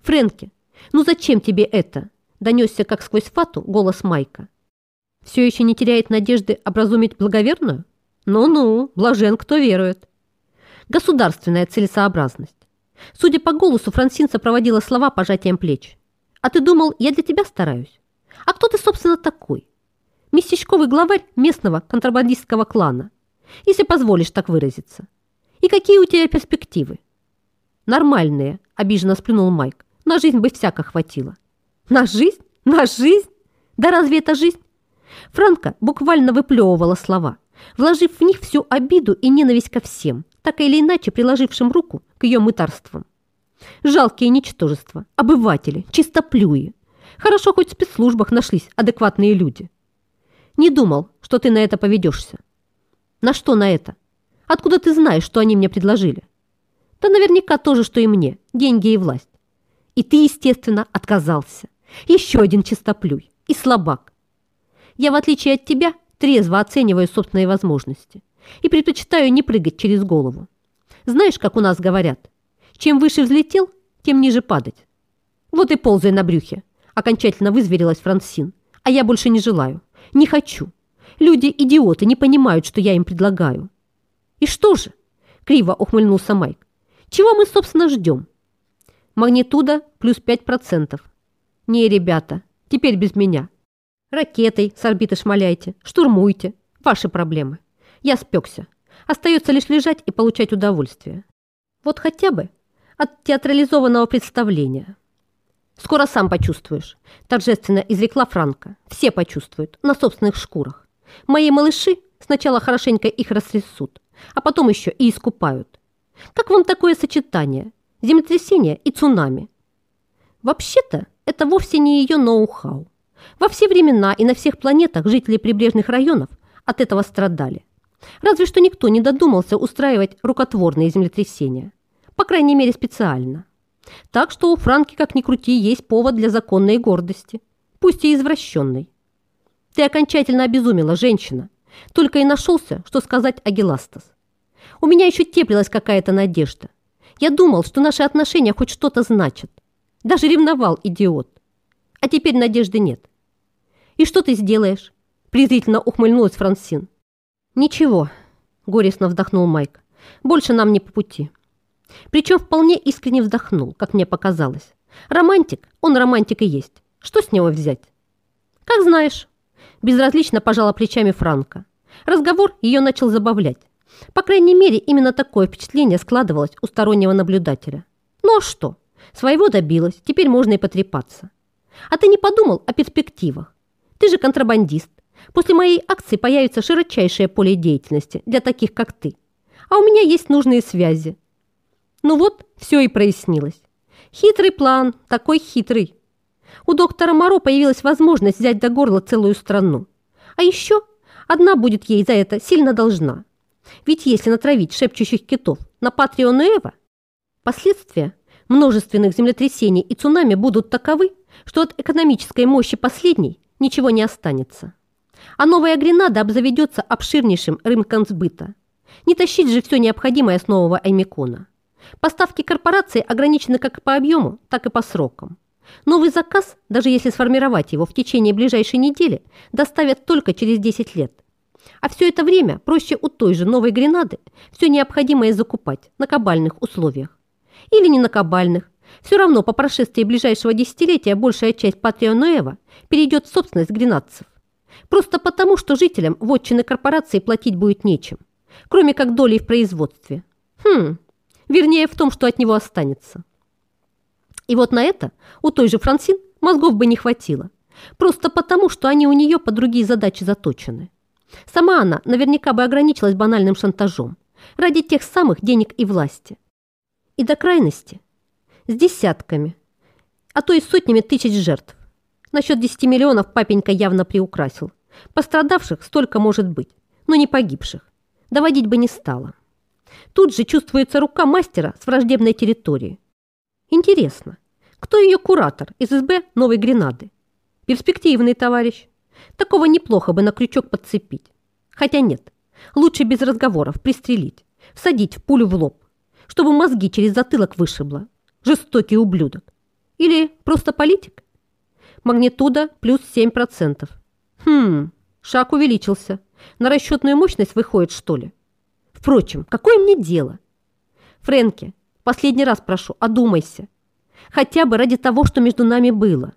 «Фрэнки, ну зачем тебе это?» – донесся как сквозь фату голос Майка. «Все еще не теряет надежды образумить благоверную?» Ну-ну, блажен, кто верует. Государственная целесообразность. Судя по голосу, Франсинца проводила слова пожатием плеч. А ты думал, я для тебя стараюсь? А кто ты, собственно, такой? Местечковый главарь местного контрабандистского клана, если позволишь так выразиться. И какие у тебя перспективы? Нормальные, обиженно сплюнул Майк. На жизнь бы всяко хватило. На жизнь? На жизнь? Да разве это жизнь? Франка буквально выплевывала слова вложив в них всю обиду и ненависть ко всем, так или иначе приложившим руку к ее мытарствам. Жалкие ничтожества, обыватели, чистоплюи. Хорошо, хоть в спецслужбах нашлись адекватные люди. Не думал, что ты на это поведешься. На что на это? Откуда ты знаешь, что они мне предложили? Да наверняка то же, что и мне. Деньги и власть. И ты, естественно, отказался. Еще один чистоплюй и слабак. Я, в отличие от тебя, трезво оцениваю собственные возможности и предпочитаю не прыгать через голову. Знаешь, как у нас говорят, чем выше взлетел, тем ниже падать. Вот и ползай на брюхе, окончательно вызверилась Франсин. А я больше не желаю, не хочу. Люди идиоты, не понимают, что я им предлагаю. И что же? Криво ухмыльнулся Майк. Чего мы, собственно, ждем? Магнитуда плюс 5%. Не, ребята, теперь без меня. Ракетой с орбиты шмаляйте, штурмуйте. Ваши проблемы. Я спекся. Остается лишь лежать и получать удовольствие. Вот хотя бы от театрализованного представления. «Скоро сам почувствуешь», – торжественно изрекла Франка. «Все почувствуют, на собственных шкурах. Мои малыши сначала хорошенько их растрясут, а потом еще и искупают. Как вам такое сочетание? Землетрясение и цунами?» Вообще-то, это вовсе не ее ноу-хау. Во все времена и на всех планетах жители прибрежных районов от этого страдали. Разве что никто не додумался устраивать рукотворные землетрясения. По крайней мере, специально. Так что у Франки, как ни крути, есть повод для законной гордости, пусть и извращенной. Ты окончательно обезумела, женщина. Только и нашелся, что сказать Агиластас. У меня еще теплилась какая-то надежда. Я думал, что наши отношения хоть что-то значат. Даже ревновал, идиот. А теперь надежды нет. И что ты сделаешь? Презрительно ухмыльнулась Франсин. Ничего, горестно вздохнул Майк. Больше нам не по пути. Причем вполне искренне вздохнул, как мне показалось. Романтик, он романтик и есть. Что с него взять? Как знаешь. Безразлично пожала плечами Франка. Разговор ее начал забавлять. По крайней мере, именно такое впечатление складывалось у стороннего наблюдателя. Ну а что? Своего добилась, теперь можно и потрепаться. А ты не подумал о перспективах? Ты же контрабандист. После моей акции появится широчайшее поле деятельности для таких, как ты. А у меня есть нужные связи. Ну вот, все и прояснилось. Хитрый план, такой хитрый. У доктора Моро появилась возможность взять до горла целую страну. А еще одна будет ей за это сильно должна. Ведь если натравить шепчущих китов на Патрио Нуэва, последствия множественных землетрясений и цунами будут таковы, что от экономической мощи последней ничего не останется. А новая Гренада обзаведется обширнейшим рынком сбыта. Не тащить же все необходимое с нового Аймикона. Поставки корпорации ограничены как по объему, так и по срокам. Новый заказ, даже если сформировать его в течение ближайшей недели, доставят только через 10 лет. А все это время проще у той же новой Гренады все необходимое закупать на кабальных условиях. Или не на кабальных. Все равно по прошествии ближайшего десятилетия большая часть Патрио Ноэва перейдет в собственность гренадцев. Просто потому, что жителям вотчины корпорации платить будет нечем, кроме как долей в производстве. Хм, Вернее, в том, что от него останется. И вот на это у той же Франсин мозгов бы не хватило. Просто потому, что они у нее по другие задачи заточены. Сама она наверняка бы ограничилась банальным шантажом ради тех самых денег и власти. И до крайности с десятками, а то и сотнями тысяч жертв. Насчет 10 миллионов папенька явно приукрасил. Пострадавших столько может быть, но не погибших. Доводить бы не стало. Тут же чувствуется рука мастера с враждебной территории. Интересно, кто ее куратор из СБ Новой Гренады? Перспективный товарищ. Такого неплохо бы на крючок подцепить. Хотя нет, лучше без разговоров пристрелить, всадить в пулю в лоб, чтобы мозги через затылок вышибло. Жестокий ублюдок. Или просто политик? Магнитуда плюс 7%. Хм, шаг увеличился. На расчетную мощность выходит, что ли? Впрочем, какое мне дело? Фрэнки, последний раз прошу, одумайся. Хотя бы ради того, что между нами было.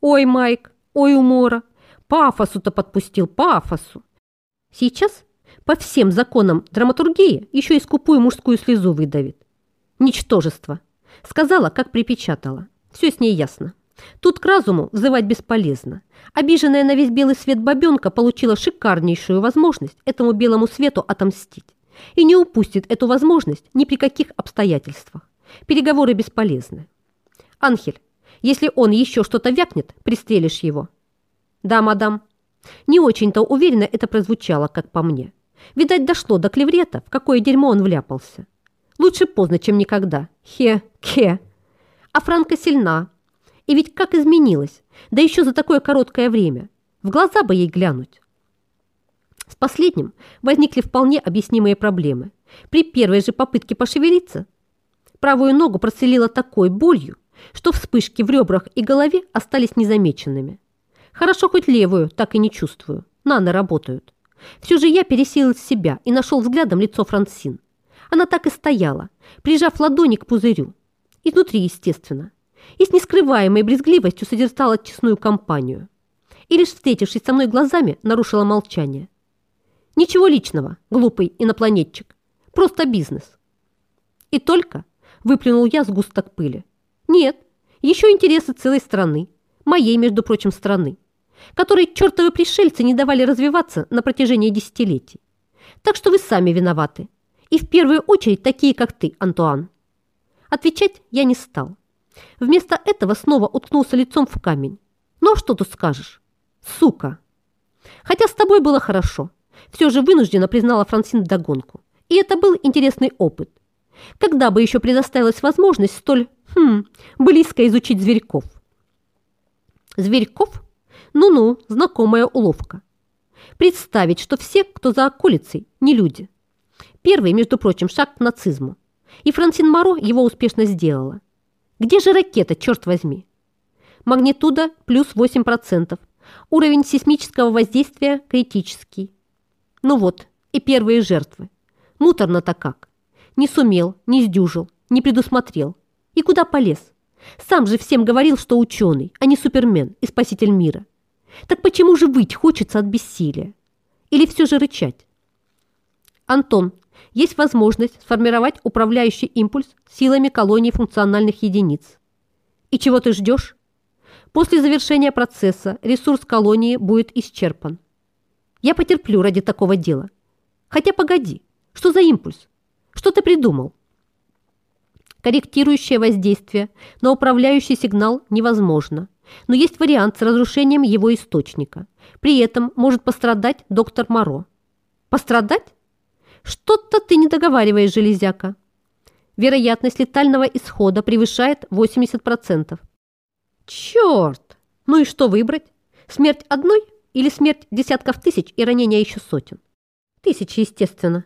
Ой, Майк, ой, умора. Пафосу-то подпустил, пафосу. Сейчас по всем законам драматургии еще и скупую мужскую слезу выдавит. Ничтожество. Сказала, как припечатала. Все с ней ясно. Тут к разуму взывать бесполезно. Обиженная на весь белый свет бабенка получила шикарнейшую возможность этому белому свету отомстить. И не упустит эту возможность ни при каких обстоятельствах. Переговоры бесполезны. Анхель, если он еще что-то вякнет, пристрелишь его. Да, мадам, Не очень-то уверенно это прозвучало, как по мне. Видать, дошло до клеврета, в какое дерьмо он вляпался. Лучше поздно, чем никогда. Хе-хе. А Франка сильна. И ведь как изменилась, да еще за такое короткое время. В глаза бы ей глянуть. С последним возникли вполне объяснимые проблемы. При первой же попытке пошевелиться правую ногу процелила такой болью, что вспышки в ребрах и голове остались незамеченными. Хорошо хоть левую, так и не чувствую. Наны работают. Все же я пересилил себя и нашел взглядом лицо Франсин. Она так и стояла, прижав ладони к пузырю. Изнутри, естественно. И с нескрываемой брезгливостью содержала честную компанию. И лишь встретившись со мной глазами, нарушила молчание. Ничего личного, глупый инопланетчик. Просто бизнес. И только выплюнул я с густок пыли. Нет, еще интересы целой страны. Моей, между прочим, страны которой чертовы пришельцы не давали развиваться на протяжении десятилетий. Так что вы сами виноваты. И в первую очередь такие, как ты, Антуан. Отвечать я не стал. Вместо этого снова уткнулся лицом в камень. Ну а что тут скажешь? Сука! Хотя с тобой было хорошо. Все же вынуждена признала Франсин догонку. И это был интересный опыт. Когда бы еще предоставилась возможность столь, хм, близко изучить зверьков? Зверьков ну-ну, знакомая уловка. Представить, что все, кто за околицей, не люди. Первый, между прочим, шаг к нацизму. И Франсин Моро его успешно сделала. Где же ракета, черт возьми? Магнитуда плюс 8%. Уровень сейсмического воздействия критический. Ну вот, и первые жертвы. Муторно-то как. Не сумел, не сдюжил, не предусмотрел. И куда полез? Сам же всем говорил, что ученый, а не супермен и спаситель мира. Так почему же выть хочется от бессилия? Или все же рычать? Антон, есть возможность сформировать управляющий импульс силами колонии функциональных единиц. И чего ты ждешь? После завершения процесса ресурс колонии будет исчерпан. Я потерплю ради такого дела. Хотя погоди, что за импульс? Что ты придумал? Корректирующее воздействие на управляющий сигнал невозможно – но есть вариант с разрушением его источника. При этом может пострадать доктор Моро. Пострадать? Что-то ты не договариваешь, железяка. Вероятность летального исхода превышает 80%. Черт! Ну и что выбрать? Смерть одной или смерть десятков тысяч и ранения еще сотен? Тысячи, естественно.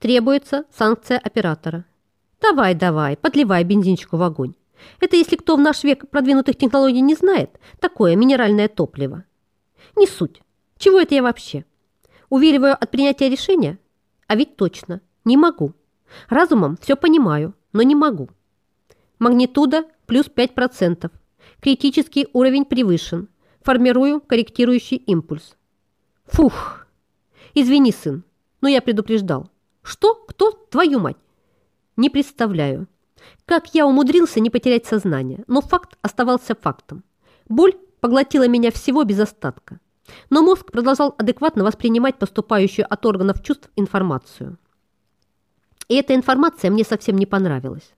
Требуется санкция оператора. Давай, давай, подливай бензинчику в огонь. Это, если кто в наш век продвинутых технологий не знает, такое минеральное топливо. Не суть. Чего это я вообще? Увериваю от принятия решения? А ведь точно, не могу. Разумом все понимаю, но не могу. Магнитуда плюс 5%. Критический уровень превышен. Формирую корректирующий импульс. Фух! Извини, сын, но я предупреждал. Что? Кто? Твою мать! Не представляю. Как я умудрился не потерять сознание, но факт оставался фактом. Боль поглотила меня всего без остатка. Но мозг продолжал адекватно воспринимать поступающую от органов чувств информацию. И эта информация мне совсем не понравилась.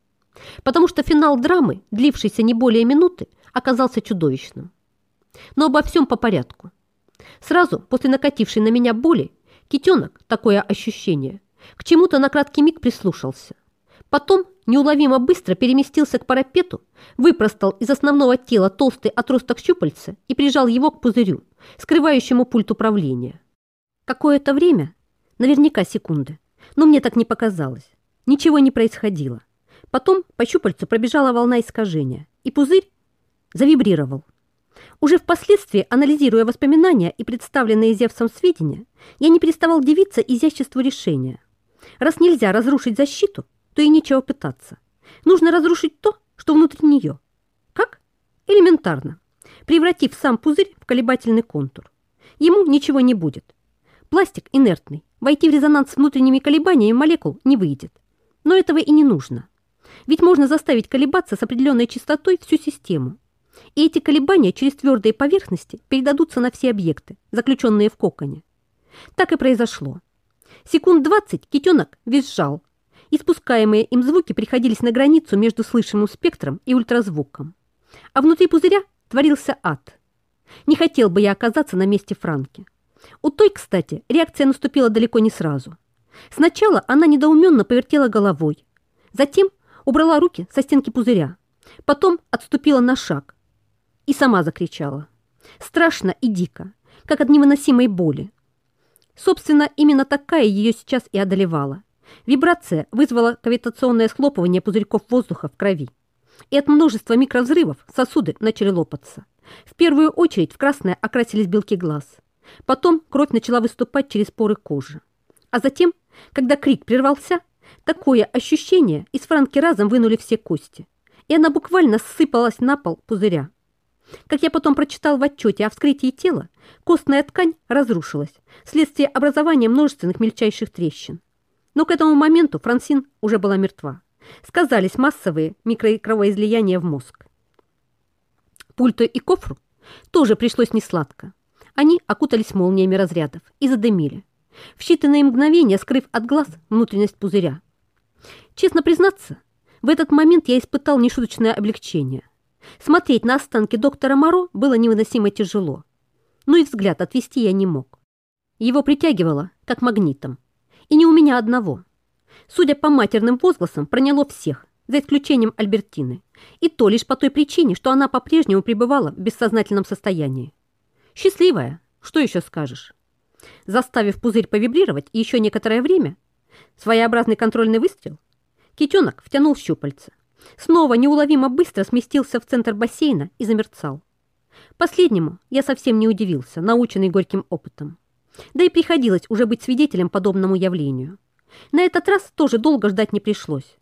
Потому что финал драмы, длившийся не более минуты, оказался чудовищным. Но обо всем по порядку. Сразу после накатившей на меня боли китенок, такое ощущение, к чему-то на краткий миг прислушался. Потом неуловимо быстро переместился к парапету, выпростал из основного тела толстый отросток щупальца и прижал его к пузырю, скрывающему пульт управления. Какое-то время, наверняка секунды, но мне так не показалось. Ничего не происходило. Потом по щупальцу пробежала волна искажения, и пузырь завибрировал. Уже впоследствии, анализируя воспоминания и представленные Зевсом сведения, я не переставал дивиться изяществу решения. Раз нельзя разрушить защиту, то и нечего пытаться. Нужно разрушить то, что внутри нее. Как? Элементарно. Превратив сам пузырь в колебательный контур. Ему ничего не будет. Пластик инертный. Войти в резонанс с внутренними колебаниями молекул не выйдет. Но этого и не нужно. Ведь можно заставить колебаться с определенной частотой всю систему. И эти колебания через твердые поверхности передадутся на все объекты, заключенные в коконе. Так и произошло. Секунд 20 китенок визжал, Испускаемые им звуки приходились на границу между слышимым спектром и ультразвуком. А внутри пузыря творился ад. Не хотел бы я оказаться на месте Франки. У той, кстати, реакция наступила далеко не сразу. Сначала она недоуменно повертела головой, затем убрала руки со стенки пузыря, потом отступила на шаг и сама закричала. Страшно и дико, как от невыносимой боли. Собственно, именно такая ее сейчас и одолевала. Вибрация вызвала кавитационное схлопывание пузырьков воздуха в крови. И от множества микровзрывов сосуды начали лопаться. В первую очередь в красное окрасились белки глаз. Потом кровь начала выступать через поры кожи. А затем, когда крик прервался, такое ощущение из Франки разом вынули все кости. И она буквально ссыпалась на пол пузыря. Как я потом прочитал в отчете о вскрытии тела, костная ткань разрушилась вследствие образования множественных мельчайших трещин. Но к этому моменту Франсин уже была мертва. Сказались массовые микрокровоизлияния в мозг. Пульту и кофру тоже пришлось несладко. Они окутались молниями разрядов и задымили, в считанные мгновения скрыв от глаз внутренность пузыря. Честно признаться, в этот момент я испытал нешуточное облегчение. Смотреть на останки доктора Моро было невыносимо тяжело, но и взгляд отвести я не мог. Его притягивало, как магнитом. И не у меня одного. Судя по матерным возгласам, проняло всех, за исключением Альбертины. И то лишь по той причине, что она по-прежнему пребывала в бессознательном состоянии. Счастливая, что еще скажешь? Заставив пузырь повибрировать еще некоторое время, своеобразный контрольный выстрел, китенок втянул щупальца. Снова неуловимо быстро сместился в центр бассейна и замерцал. Последнему я совсем не удивился, наученный горьким опытом. Да и приходилось уже быть свидетелем подобному явлению. На этот раз тоже долго ждать не пришлось.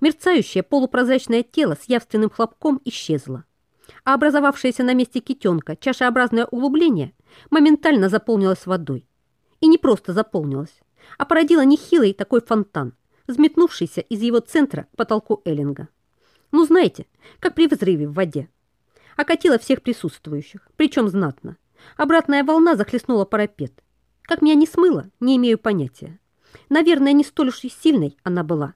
Мерцающее полупрозрачное тело с явственным хлопком исчезло, а образовавшееся на месте китенка чашеобразное углубление моментально заполнилось водой. И не просто заполнилось, а породило нехилый такой фонтан, взметнувшийся из его центра к потолку Эллинга. Ну, знаете, как при взрыве в воде. Окатило всех присутствующих, причем знатно. Обратная волна захлестнула парапет. Как меня не смыло, не имею понятия. Наверное, не столь уж и сильной она была.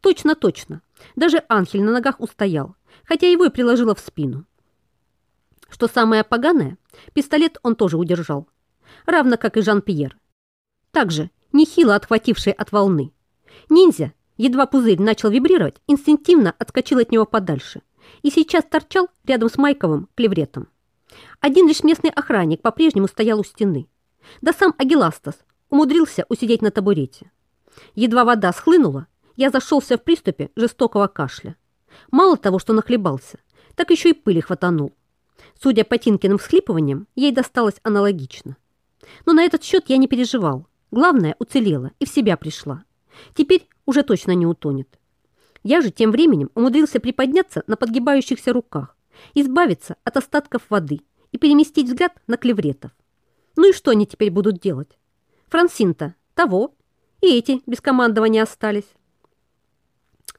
Точно, точно. Даже Анхель на ногах устоял, хотя его и приложило в спину. Что самое поганое, пистолет он тоже удержал. Равно как и Жан-Пьер. Также нехило отхвативший от волны. Ниндзя, едва пузырь начал вибрировать, инстинктивно отскочил от него подальше и сейчас торчал рядом с Майковым клевретом. Один лишь местный охранник по-прежнему стоял у стены. Да сам Агиластас умудрился усидеть на табурете. Едва вода схлынула, я зашелся в приступе жестокого кашля. Мало того, что нахлебался, так еще и пыли хватанул. Судя по Тинкиным всхлипываниям, ей досталось аналогично. Но на этот счет я не переживал. Главное, уцелела и в себя пришла. Теперь уже точно не утонет. Я же тем временем умудрился приподняться на подгибающихся руках, избавиться от остатков воды и переместить взгляд на клевретов. Ну и что они теперь будут делать? Франсин-то того, и эти без командования остались.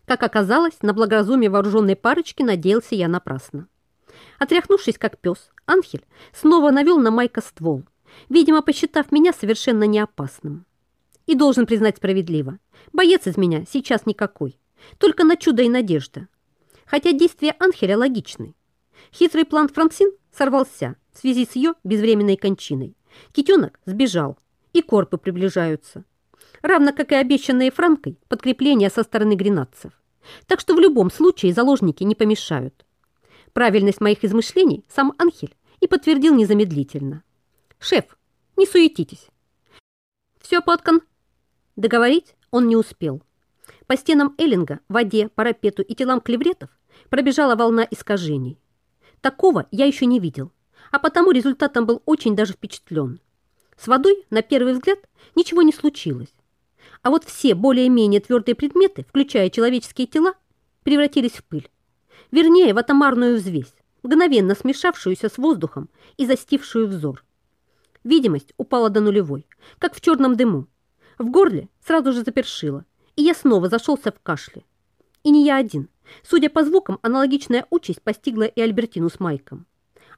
Как оказалось, на благоразумие вооруженной парочки надеялся я напрасно. Отряхнувшись как пес, Анхель снова навел на Майка ствол, видимо, посчитав меня совершенно неопасным. И должен признать справедливо, боец из меня сейчас никакой, только на чудо и надежда. Хотя действия Анхеля логичны. Хитрый план Франсин сорвался в связи с ее безвременной кончиной. Китенок сбежал, и корпы приближаются. Равно как и обещанные Франкой подкрепления со стороны гренадцев. Так что в любом случае заложники не помешают. Правильность моих измышлений сам Анхель и подтвердил незамедлительно. «Шеф, не суетитесь». «Все подкон». Договорить он не успел. По стенам Эллинга, воде, парапету и телам клевретов пробежала волна искажений. Такого я еще не видел, а потому результатом был очень даже впечатлен. С водой, на первый взгляд, ничего не случилось. А вот все более-менее твердые предметы, включая человеческие тела, превратились в пыль. Вернее, в атомарную взвесь, мгновенно смешавшуюся с воздухом и застившую взор. Видимость упала до нулевой, как в черном дыму. В горле сразу же запершило, и я снова зашелся в кашле. И не я один. Судя по звукам, аналогичная участь постигла и Альбертину с Майком.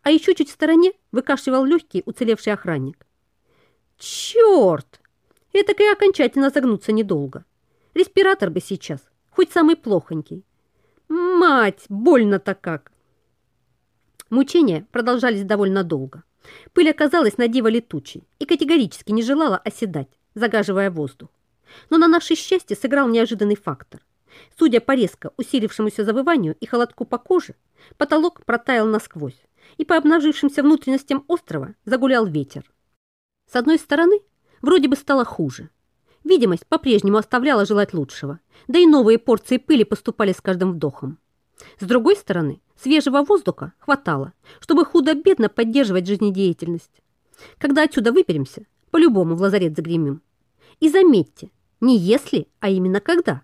А еще чуть в стороне выкашливал легкий уцелевший охранник. «Черт!» Это и окончательно загнуться недолго. Респиратор бы сейчас, хоть самый плохонький. Мать, больно-то как! Мучения продолжались довольно долго. Пыль оказалась на диво летучей и категорически не желала оседать, загаживая воздух. Но на наше счастье сыграл неожиданный фактор. Судя по резко усилившемуся завыванию и холодку по коже, потолок протаял насквозь, и по обнажившимся внутренностям острова загулял ветер. С одной стороны, вроде бы стало хуже. Видимость по-прежнему оставляла желать лучшего, да и новые порции пыли поступали с каждым вдохом. С другой стороны, свежего воздуха хватало, чтобы худо-бедно поддерживать жизнедеятельность. Когда отсюда выберемся, по-любому в лазарет загремим. И заметьте, не если, а именно когда.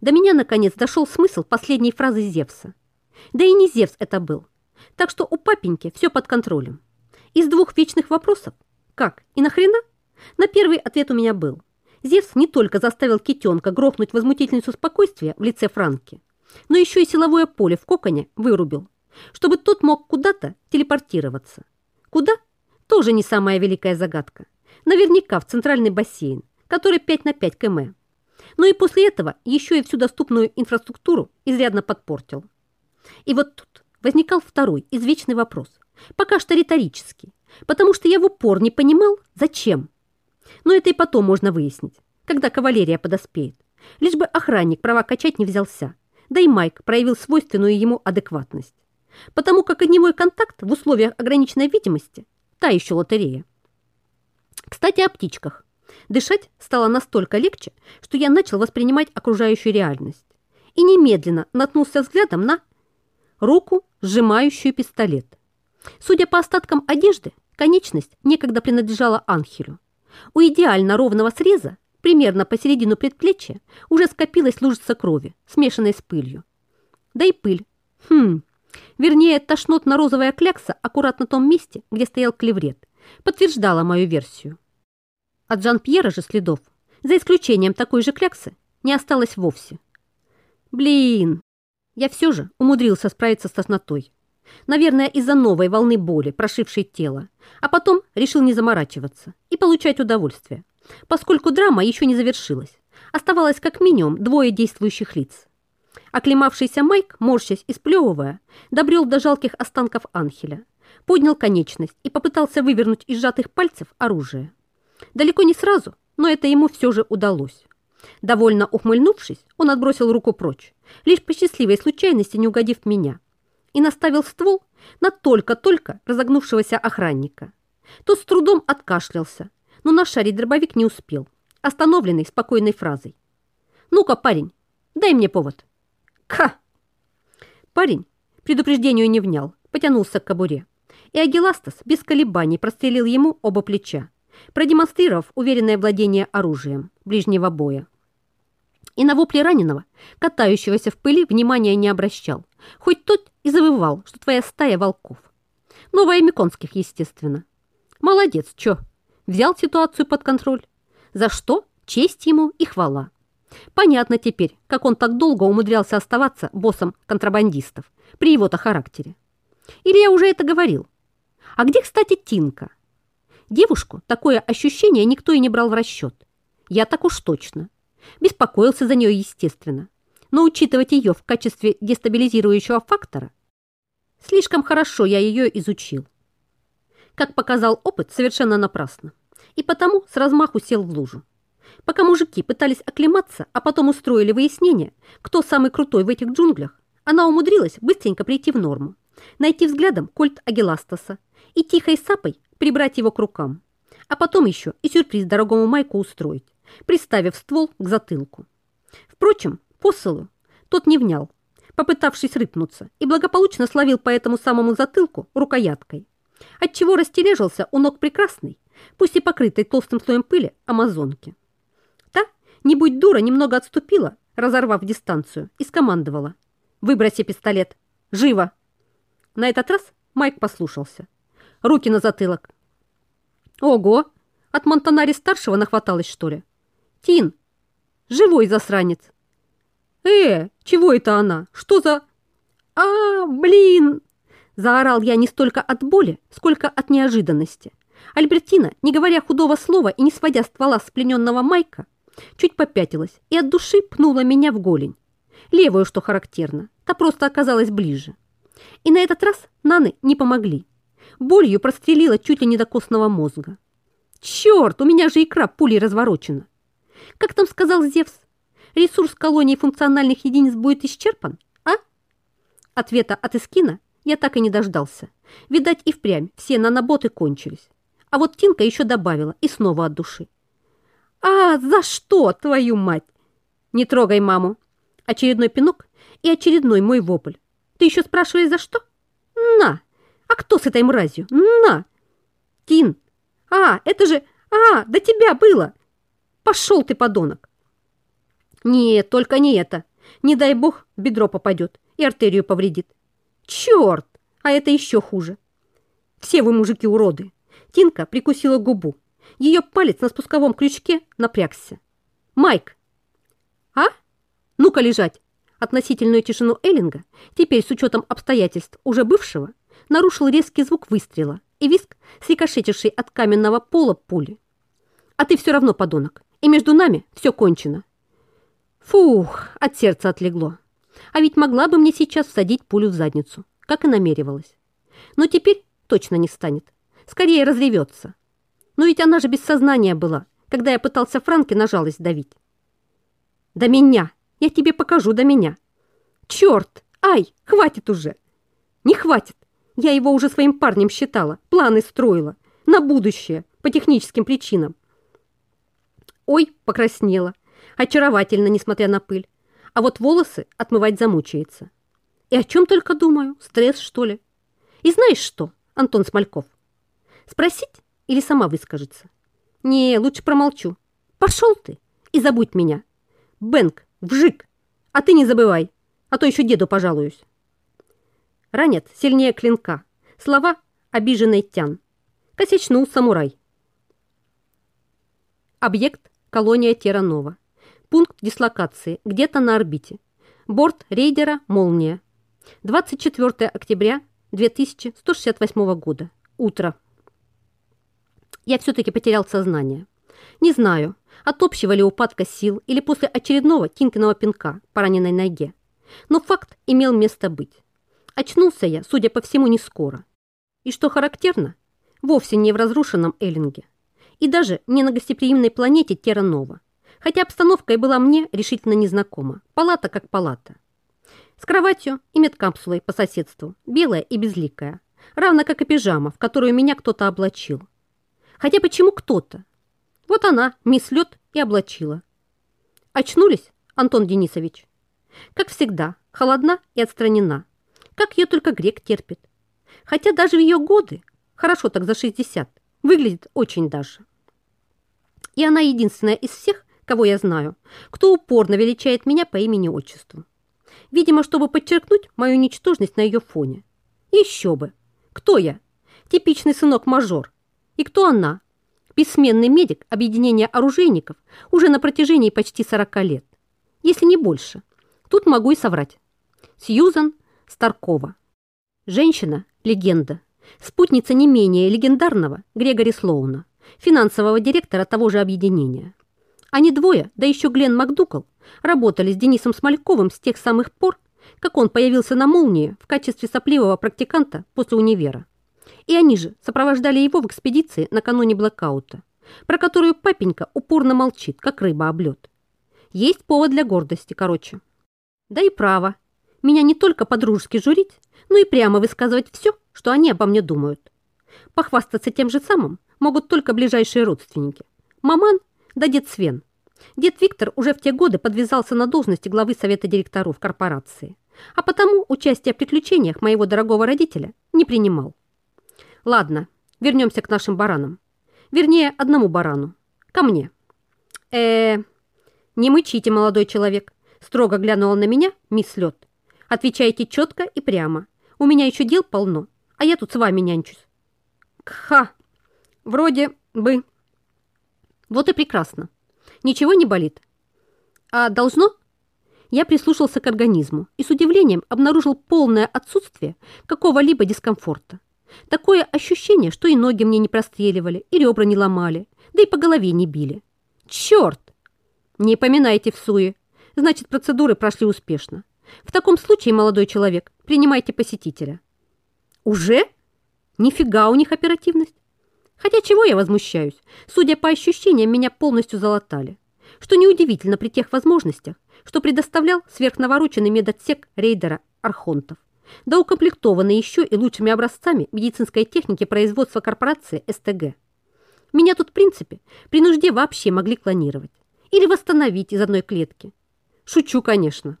До меня, наконец, дошел смысл последней фразы Зевса. Да и не Зевс это был. Так что у папеньки все под контролем. Из двух вечных вопросов «как» и «нахрена?» на первый ответ у меня был. Зевс не только заставил китенка грохнуть возмутительницу спокойствия в лице Франки, но еще и силовое поле в коконе вырубил, чтобы тот мог куда-то телепортироваться. Куда? Тоже не самая великая загадка. Наверняка в центральный бассейн, который 5 на 5 км. Но и после этого еще и всю доступную инфраструктуру изрядно подпортил. И вот тут возникал второй извечный вопрос, пока что риторический, потому что я в упор не понимал, зачем. Но это и потом можно выяснить, когда кавалерия подоспеет, лишь бы охранник права качать не взялся, да и Майк проявил свойственную ему адекватность. Потому как огневой контакт в условиях ограниченной видимости – та еще лотерея. Кстати, о птичках. Дышать стало настолько легче, что я начал воспринимать окружающую реальность и немедленно наткнулся взглядом на руку, сжимающую пистолет. Судя по остаткам одежды, конечность некогда принадлежала Анхелю. У идеально ровного среза примерно посередину предплечья, уже скопилась лужица крови, смешанной с пылью. Да и пыль. Хм, вернее, тошнотно-розовая клякса аккуратно на том месте, где стоял клеврет, подтверждала мою версию. От Жан-Пьера же следов, за исключением такой же кляксы, не осталось вовсе. Блин, я все же умудрился справиться с тошнотой. Наверное, из-за новой волны боли, прошившей тело, а потом решил не заморачиваться и получать удовольствие поскольку драма еще не завершилась. Оставалось как минимум двое действующих лиц. Оклемавшийся Майк, морщась и сплевывая, добрел до жалких останков Анхеля, поднял конечность и попытался вывернуть из сжатых пальцев оружие. Далеко не сразу, но это ему все же удалось. Довольно ухмыльнувшись, он отбросил руку прочь, лишь по счастливой случайности не угодив меня, и наставил ствол на только-только разогнувшегося охранника. Тот с трудом откашлялся, но нашарить дробовик не успел, остановленный спокойной фразой. «Ну-ка, парень, дай мне повод». «Ка!» Парень предупреждению не внял, потянулся к кобуре, и Агиластас без колебаний прострелил ему оба плеча, продемонстрировав уверенное владение оружием ближнего боя. И на вопли раненого, катающегося в пыли, внимания не обращал, хоть тот и завывал, что твоя стая волков. Новая Миконских, естественно. Молодец, чё? взял ситуацию под контроль. За что честь ему и хвала. Понятно теперь, как он так долго умудрялся оставаться боссом контрабандистов при его-то характере. Или я уже это говорил? А где, кстати, Тинка? Девушку такое ощущение никто и не брал в расчет. Я так уж точно. Беспокоился за нее, естественно. Но учитывать ее в качестве дестабилизирующего фактора, слишком хорошо я ее изучил. Как показал опыт, совершенно напрасно. И потому с размаху сел в лужу. Пока мужики пытались оклематься, а потом устроили выяснение, кто самый крутой в этих джунглях, она умудрилась быстренько прийти в норму, найти взглядом кольт Агиластаса и тихой сапой прибрать его к рукам, а потом еще и сюрприз дорогому Майку устроить, приставив ствол к затылку. Впрочем, посылу тот не внял, попытавшись рыпнуться, и благополучно словил по этому самому затылку рукояткой отчего растережился у ног прекрасной, пусть и покрытой толстым слоем пыли, амазонки. Та, не будь дура, немного отступила, разорвав дистанцию, и скомандовала. «Выброси пистолет! Живо!» На этот раз Майк послушался. Руки на затылок. «Ого! От Монтанари-старшего нахваталось, что ли? Тин! Живой засранец!» «Э, чего это она? Что за...» «А, блин!» Заорал я не столько от боли, сколько от неожиданности. Альбертина, не говоря худого слова и не сводя ствола с плененного Майка, чуть попятилась и от души пнула меня в голень. Левую, что характерно, та просто оказалась ближе. И на этот раз наны не помогли. Болью прострелила чуть ли не до костного мозга. Черт, у меня же икра пулей разворочена. Как там сказал Зевс? Ресурс колонии функциональных единиц будет исчерпан, а? Ответа от Искина я так и не дождался. Видать, и впрямь все наноботы кончились. А вот Тинка еще добавила, и снова от души. «А, за что, твою мать?» «Не трогай маму!» Очередной пинок и очередной мой вопль. «Ты еще спрашиваешь, за что?» «На! А кто с этой мразью? На!» «Тин! А, это же... А, до тебя было!» «Пошел ты, подонок!» «Нет, только не это. Не дай бог, бедро попадет и артерию повредит. Черт! А это еще хуже. Все вы, мужики, уроды. Тинка прикусила губу. Ее палец на спусковом крючке напрягся. «Майк!» «А? Ну-ка лежать!» Относительную тишину Эллинга, теперь с учетом обстоятельств уже бывшего, нарушил резкий звук выстрела и виск, срикошетивший от каменного пола пули. «А ты все равно подонок, и между нами все кончено!» Фух, от сердца отлегло. А ведь могла бы мне сейчас всадить пулю в задницу, как и намеревалась. Но теперь точно не станет. Скорее разревется. Но ведь она же без сознания была, когда я пытался Франки на жалость давить. До меня! Я тебе покажу до меня! Черт! Ай, хватит уже! Не хватит! Я его уже своим парнем считала, планы строила. На будущее, по техническим причинам. Ой, покраснела. Очаровательно, несмотря на пыль а вот волосы отмывать замучается. И о чем только думаю, стресс, что ли? И знаешь что, Антон Смольков, спросить или сама выскажется? Не, лучше промолчу. Пошел ты и забудь меня. Бэнк, вжик, а ты не забывай, а то еще деду пожалуюсь. Ранят сильнее клинка. Слова обиженный тян. Косячнул самурай. Объект – колония Теранова. Пункт дислокации где-то на орбите. Борт рейдера «Молния». 24 октября 2168 года. Утро. Я все-таки потерял сознание. Не знаю, от общего ли упадка сил или после очередного Тинкиного пинка по раненой ноге. Но факт имел место быть. Очнулся я, судя по всему, не скоро. И что характерно, вовсе не в разрушенном Эллинге. И даже не на гостеприимной планете Терра-Нова хотя обстановка и была мне решительно незнакома. Палата как палата. С кроватью и медкапсулой по соседству, белая и безликая, равно как и пижама, в которую меня кто-то облачил. Хотя почему кто-то? Вот она, мисс Лед, и облачила. Очнулись, Антон Денисович? Как всегда, холодна и отстранена. Как ее только грек терпит. Хотя даже в ее годы, хорошо так за 60, выглядит очень даже. И она единственная из всех, кого я знаю, кто упорно величает меня по имени-отчеству. Видимо, чтобы подчеркнуть мою ничтожность на ее фоне. Еще бы. Кто я? Типичный сынок-мажор. И кто она? Бессменный медик объединения оружейников уже на протяжении почти 40 лет. Если не больше. Тут могу и соврать. Сьюзан Старкова. Женщина – легенда. Спутница не менее легендарного Грегори Слоуна, финансового директора того же объединения. Они двое, да еще Глен Макдукал, работали с Денисом Смольковым с тех самых пор, как он появился на «Молнии» в качестве сопливого практиканта после универа. И они же сопровождали его в экспедиции накануне блокаута, про которую папенька упорно молчит, как рыба об лед. Есть повод для гордости, короче. Да и право. Меня не только по-дружески журить, но и прямо высказывать все, что они обо мне думают. Похвастаться тем же самым могут только ближайшие родственники. Маман да дед Свен. Дед Виктор уже в те годы подвязался на должности главы совета директоров корпорации, а потому участие в приключениях моего дорогого родителя не принимал. Ладно, вернемся к нашим баранам. Вернее, одному барану. Ко мне. э, не мычите, молодой человек, строго глянула на меня мисс Лед. Отвечайте четко и прямо. У меня еще дел полно, а я тут с вами нянчусь. Кха, вроде бы. Вот и прекрасно. Ничего не болит? А должно? Я прислушался к организму и с удивлением обнаружил полное отсутствие какого-либо дискомфорта. Такое ощущение, что и ноги мне не простреливали, и ребра не ломали, да и по голове не били. Черт! Не поминайте в суе. Значит, процедуры прошли успешно. В таком случае, молодой человек, принимайте посетителя. Уже? Нифига у них оперативность. Хотя чего я возмущаюсь? Судя по ощущениям, меня полностью залатали. Что неудивительно при тех возможностях, что предоставлял сверхнавороченный медотсек рейдера Архонтов, да укомплектованный еще и лучшими образцами медицинской техники производства корпорации СТГ. Меня тут, в принципе, при нужде вообще могли клонировать или восстановить из одной клетки. Шучу, конечно.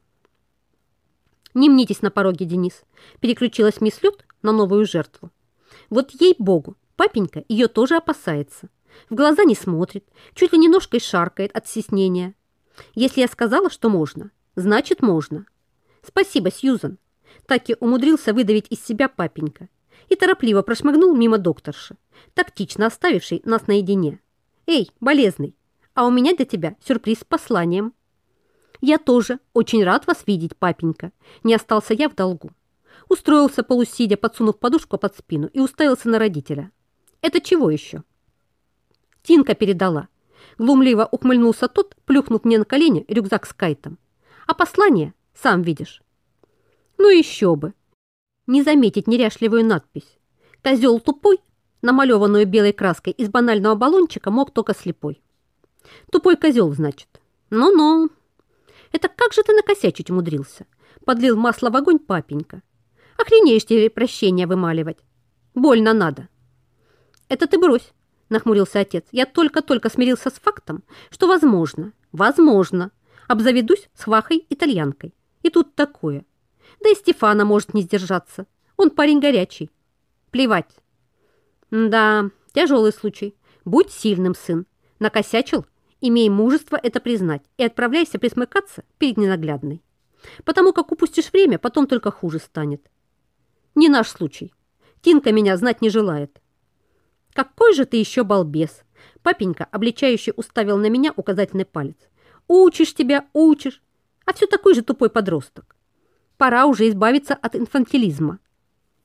Не мнитесь на пороге, Денис. Переключилась мисс Лют на новую жертву. Вот ей-богу, папенька ее тоже опасается. В глаза не смотрит, чуть ли не ножкой шаркает от стеснения. Если я сказала, что можно, значит можно. Спасибо, Сьюзан. Так и умудрился выдавить из себя папенька и торопливо прошмыгнул мимо докторши, тактично оставившей нас наедине. «Эй, болезный, а у меня для тебя сюрприз с посланием». «Я тоже очень рад вас видеть, папенька», не остался я в долгу. Устроился полусидя, подсунув подушку под спину и уставился на родителя. «Это чего еще?» Тинка передала. Глумливо ухмыльнулся тот, плюхнув мне на колени рюкзак с кайтом. «А послание, сам видишь». «Ну еще бы!» Не заметить неряшливую надпись. «Козел тупой», намалеванную белой краской из банального баллончика, мог только слепой. «Тупой козел, значит. Ну-ну». «Это как же ты накосячить умудрился?» Подлил масло в огонь папенька. «Охренеешь тебе прощения вымаливать. Больно надо». «Это ты брось», — нахмурился отец. «Я только-только смирился с фактом, что возможно, возможно, обзаведусь с хвахой-итальянкой. И тут такое. Да и Стефана может не сдержаться. Он парень горячий. Плевать. Да, тяжелый случай. Будь сильным, сын. Накосячил? Имей мужество это признать и отправляйся присмыкаться перед ненаглядной. Потому как упустишь время, потом только хуже станет. Не наш случай. Тинка меня знать не желает. Какой же ты еще балбес! Папенька, обличающе уставил на меня указательный палец. Учишь тебя, учишь, а все такой же тупой подросток. Пора уже избавиться от инфантилизма.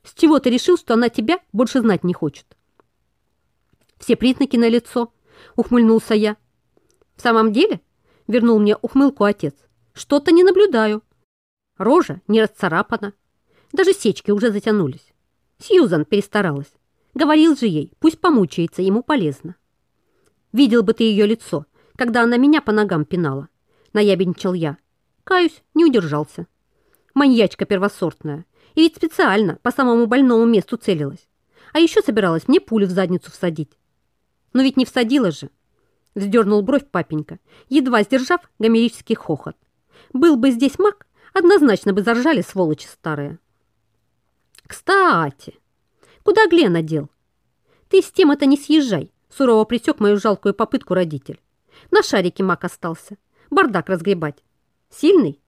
С чего ты решил, что она тебя больше знать не хочет? Все признаки на лицо, ухмыльнулся я. В самом деле, вернул мне ухмылку отец, что-то не наблюдаю. Рожа не расцарапана. Даже сечки уже затянулись. Сьюзан перестаралась. Говорил же ей, пусть помучается, ему полезно. Видел бы ты ее лицо, когда она меня по ногам пинала. Наябенчил я. Каюсь, не удержался. Маньячка первосортная. И ведь специально по самому больному месту целилась. А еще собиралась мне пулю в задницу всадить. Но ведь не всадила же. Вздернул бровь папенька, едва сдержав гомерический хохот. Был бы здесь маг, однозначно бы заржали сволочи старые. Кстати, куда Глена дел? Ты с тем это не съезжай, сурово присек мою жалкую попытку родитель. На шарике маг остался. Бардак разгребать. Сильный?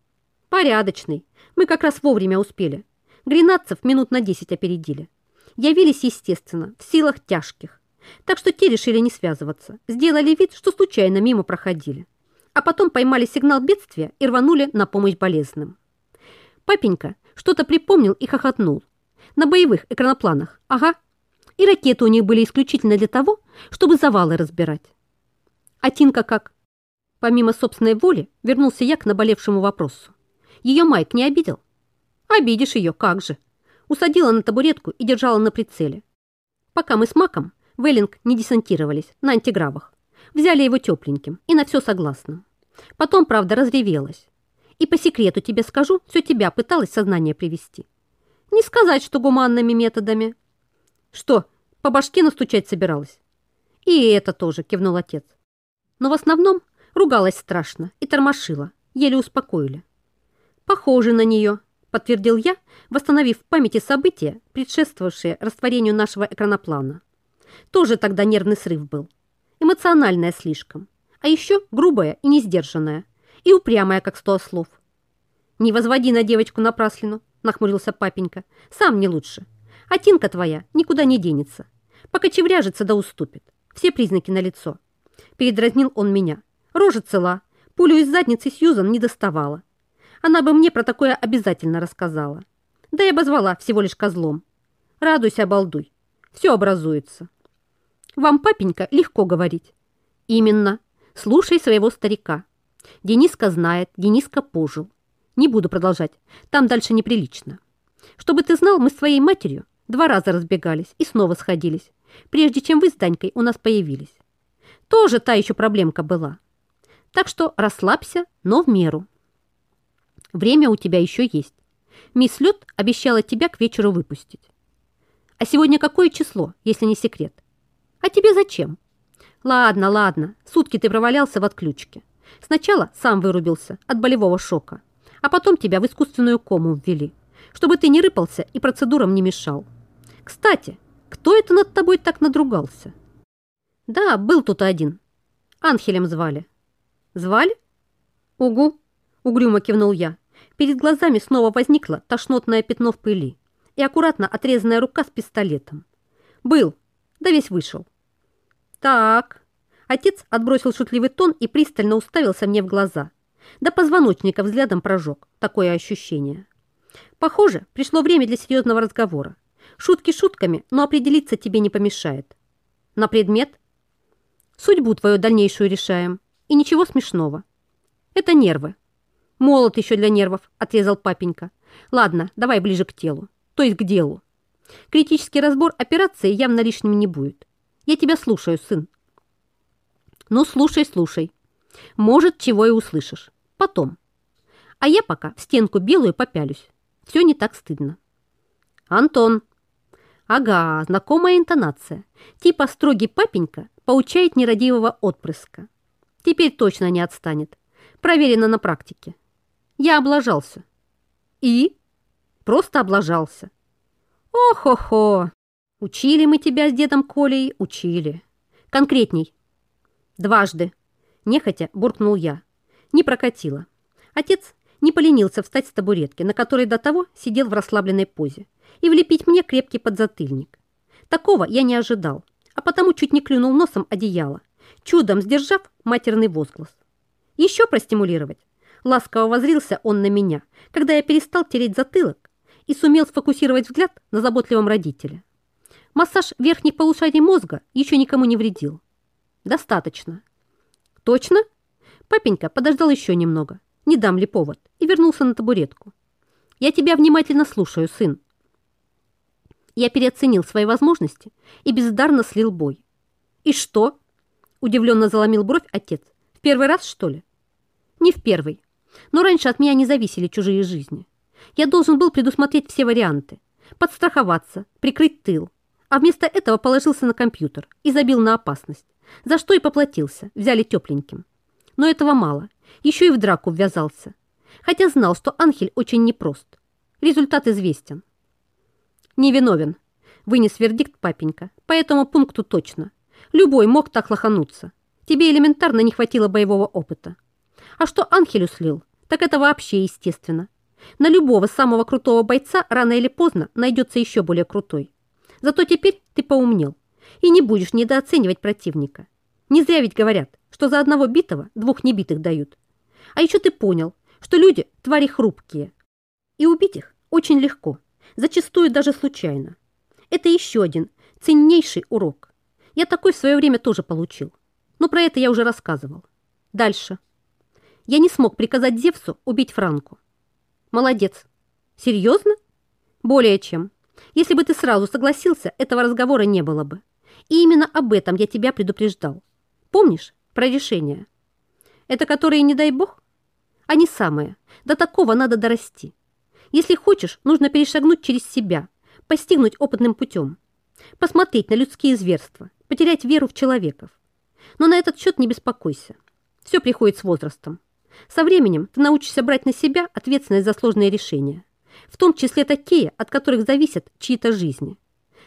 Порядочный. Мы как раз вовремя успели. Гренадцев минут на десять опередили. Явились, естественно, в силах тяжких. Так что те решили не связываться. Сделали вид, что случайно мимо проходили. А потом поймали сигнал бедствия и рванули на помощь болезным. Папенька что-то припомнил и хохотнул. На боевых экранопланах, ага. И ракеты у них были исключительно для того, чтобы завалы разбирать. А Тинка как? Помимо собственной воли вернулся я к наболевшему вопросу. Ее Майк не обидел? Обидишь ее, как же. Усадила на табуретку и держала на прицеле. Пока мы с Маком в Эллинг не десантировались на антигравах. Взяли его тепленьким и на все согласным. Потом, правда, разревелась. И по секрету тебе скажу, все тебя пыталась сознание привести. Не сказать, что гуманными методами. Что, по башке настучать собиралась? И это тоже, кивнул отец. Но в основном ругалась страшно и тормошила, еле успокоили. «Похоже на нее», — подтвердил я, восстановив в памяти события, предшествовавшие растворению нашего экраноплана. Тоже тогда нервный срыв был. Эмоциональная слишком. А еще грубая и несдержанная. И упрямая, как сто ослов. «Не возводи на девочку напраслину», — нахмурился папенька. «Сам не лучше. А Тинка твоя никуда не денется. Пока чевряжется да уступит. Все признаки налицо». Передразнил он меня. Рожа цела. Пулю из задницы Сьюзан не доставала. Она бы мне про такое обязательно рассказала. Да и обозвала всего лишь козлом. Радуйся, обалдуй. Все образуется. Вам, папенька, легко говорить. Именно. Слушай своего старика. Дениска знает, Дениска пожил. Не буду продолжать. Там дальше неприлично. Чтобы ты знал, мы с твоей матерью два раза разбегались и снова сходились, прежде чем вы с Данькой у нас появились. Тоже та еще проблемка была. Так что расслабься, но в меру. Время у тебя еще есть. Мисс Лед обещала тебя к вечеру выпустить. А сегодня какое число, если не секрет? А тебе зачем? Ладно, ладно, сутки ты провалялся в отключке. Сначала сам вырубился от болевого шока, а потом тебя в искусственную кому ввели, чтобы ты не рыпался и процедурам не мешал. Кстати, кто это над тобой так надругался? Да, был тут один. Анхелем звали. Звали? Угу, угрюмо кивнул я. Перед глазами снова возникло тошнотное пятно в пыли и аккуратно отрезанная рука с пистолетом. Был, да весь вышел. Так. Отец отбросил шутливый тон и пристально уставился мне в глаза. До позвоночника взглядом прожег. Такое ощущение. Похоже, пришло время для серьезного разговора. Шутки шутками, но определиться тебе не помешает. На предмет? Судьбу твою дальнейшую решаем. И ничего смешного. Это нервы. Молот еще для нервов, отрезал папенька. Ладно, давай ближе к телу. То есть к делу. Критический разбор операции явно лишним не будет. Я тебя слушаю, сын. Ну, слушай, слушай. Может, чего и услышишь. Потом. А я пока в стенку белую попялюсь. Все не так стыдно. Антон. Ага, знакомая интонация. Типа строгий папенька поучает нерадивого отпрыска. Теперь точно не отстанет. Проверено на практике. Я облажался. И? Просто облажался. Ох-хо-хо. Учили мы тебя с дедом Колей, учили. Конкретней. Дважды. Нехотя буркнул я. Не прокатило. Отец не поленился встать с табуретки, на которой до того сидел в расслабленной позе, и влепить мне крепкий подзатыльник. Такого я не ожидал, а потому чуть не клюнул носом одеяло, чудом сдержав матерный возглас. Еще простимулировать? Ласково возрился он на меня, когда я перестал тереть затылок и сумел сфокусировать взгляд на заботливом родителе. Массаж верхних полушарий мозга еще никому не вредил. Достаточно. Точно? Папенька подождал еще немного, не дам ли повод, и вернулся на табуретку. Я тебя внимательно слушаю, сын. Я переоценил свои возможности и бездарно слил бой. И что? Удивленно заломил бровь отец. В первый раз, что ли? Не в первый. Но раньше от меня не зависели чужие жизни. Я должен был предусмотреть все варианты, подстраховаться, прикрыть тыл, а вместо этого положился на компьютер и забил на опасность, за что и поплатился, взяли тепленьким. Но этого мало, еще и в драку ввязался, хотя знал, что Анхель очень непрост. Результат известен. Невиновен, вынес вердикт папенька, по этому пункту точно. Любой мог так лохануться. Тебе элементарно не хватило боевого опыта. А что Анхелю слил, так это вообще естественно. На любого самого крутого бойца рано или поздно найдется еще более крутой. Зато теперь ты поумнел и не будешь недооценивать противника. Не зря ведь говорят, что за одного битого двух небитых дают. А еще ты понял, что люди – твари хрупкие. И убить их очень легко, зачастую даже случайно. Это еще один ценнейший урок. Я такой в свое время тоже получил. Но про это я уже рассказывал. Дальше я не смог приказать Зевсу убить Франку. Молодец. Серьезно? Более чем. Если бы ты сразу согласился, этого разговора не было бы. И именно об этом я тебя предупреждал. Помнишь про решение? Это которые, не дай бог? Они самые. До такого надо дорасти. Если хочешь, нужно перешагнуть через себя, постигнуть опытным путем, посмотреть на людские зверства, потерять веру в человеков. Но на этот счет не беспокойся. Все приходит с возрастом. Со временем ты научишься брать на себя ответственность за сложные решения, в том числе такие, от которых зависят чьи-то жизни.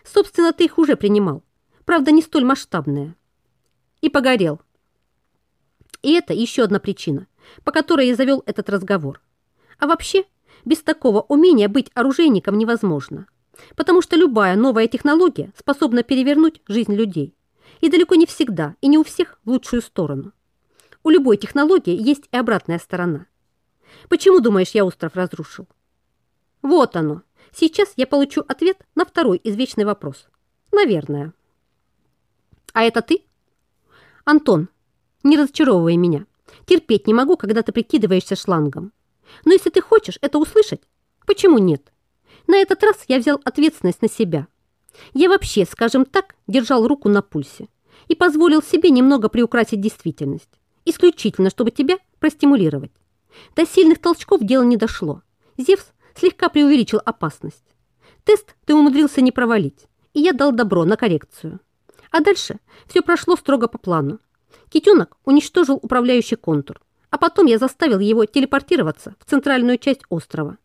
Собственно, ты их уже принимал, правда, не столь масштабные. И погорел. И это еще одна причина, по которой я завел этот разговор. А вообще, без такого умения быть оружейником невозможно, потому что любая новая технология способна перевернуть жизнь людей. И далеко не всегда, и не у всех в лучшую сторону. У любой технологии есть и обратная сторона. Почему, думаешь, я остров разрушил? Вот оно. Сейчас я получу ответ на второй извечный вопрос. Наверное. А это ты? Антон, не разочаровывай меня. Терпеть не могу, когда ты прикидываешься шлангом. Но если ты хочешь это услышать, почему нет? На этот раз я взял ответственность на себя. Я вообще, скажем так, держал руку на пульсе и позволил себе немного приукрасить действительность, исключительно, чтобы тебя простимулировать. До сильных толчков дело не дошло. Зевс слегка преувеличил опасность. Тест ты умудрился не провалить, и я дал добро на коррекцию. А дальше все прошло строго по плану. Китенок уничтожил управляющий контур, а потом я заставил его телепортироваться в центральную часть острова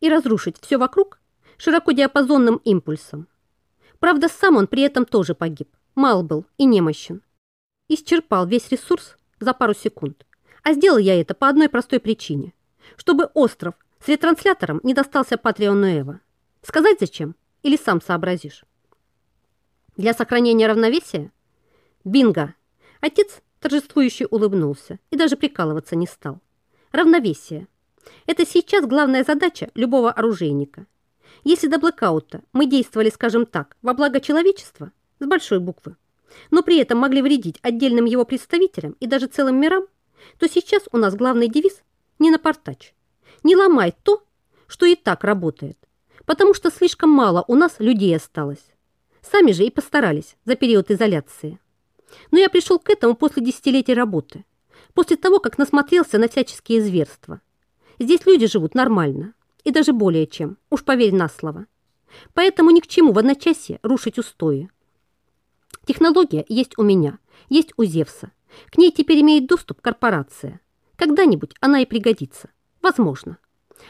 и разрушить все вокруг широкодиапазонным импульсом. Правда, сам он при этом тоже погиб, мал был и немощен. Исчерпал весь ресурс за пару секунд. А сделал я это по одной простой причине. Чтобы остров с ретранслятором не достался Патреону Эва. Сказать зачем? Или сам сообразишь? Для сохранения равновесия? Бинго! Отец торжествующе улыбнулся и даже прикалываться не стал. Равновесие. Это сейчас главная задача любого оружейника. Если до блэкаута мы действовали, скажем так, во благо человечества, с большой буквы, но при этом могли вредить отдельным его представителям и даже целым мирам, то сейчас у нас главный девиз «не напортач». Не ломай то, что и так работает, потому что слишком мало у нас людей осталось. Сами же и постарались за период изоляции. Но я пришел к этому после десятилетий работы, после того, как насмотрелся на всяческие зверства. Здесь люди живут нормально, и даже более чем, уж поверь на слово. Поэтому ни к чему в одночасье рушить устои. Технология есть у меня, есть у Зевса. К ней теперь имеет доступ корпорация. Когда-нибудь она и пригодится. Возможно.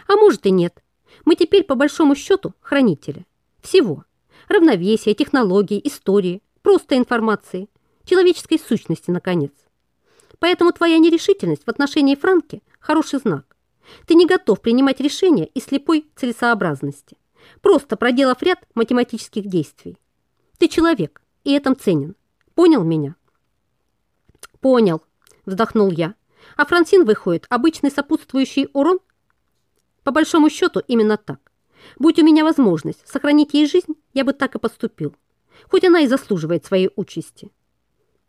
А может и нет. Мы теперь по большому счету хранители. Всего. Равновесия, технологий, истории, просто информации, человеческой сущности, наконец. Поэтому твоя нерешительность в отношении Франки – хороший знак. Ты не готов принимать решения из слепой целесообразности, просто проделав ряд математических действий. Ты человек, и этом ценен. Понял меня? Понял, вздохнул я. А Франсин выходит обычный сопутствующий урон? По большому счету, именно так. Будь у меня возможность сохранить ей жизнь, я бы так и поступил. Хоть она и заслуживает своей участи.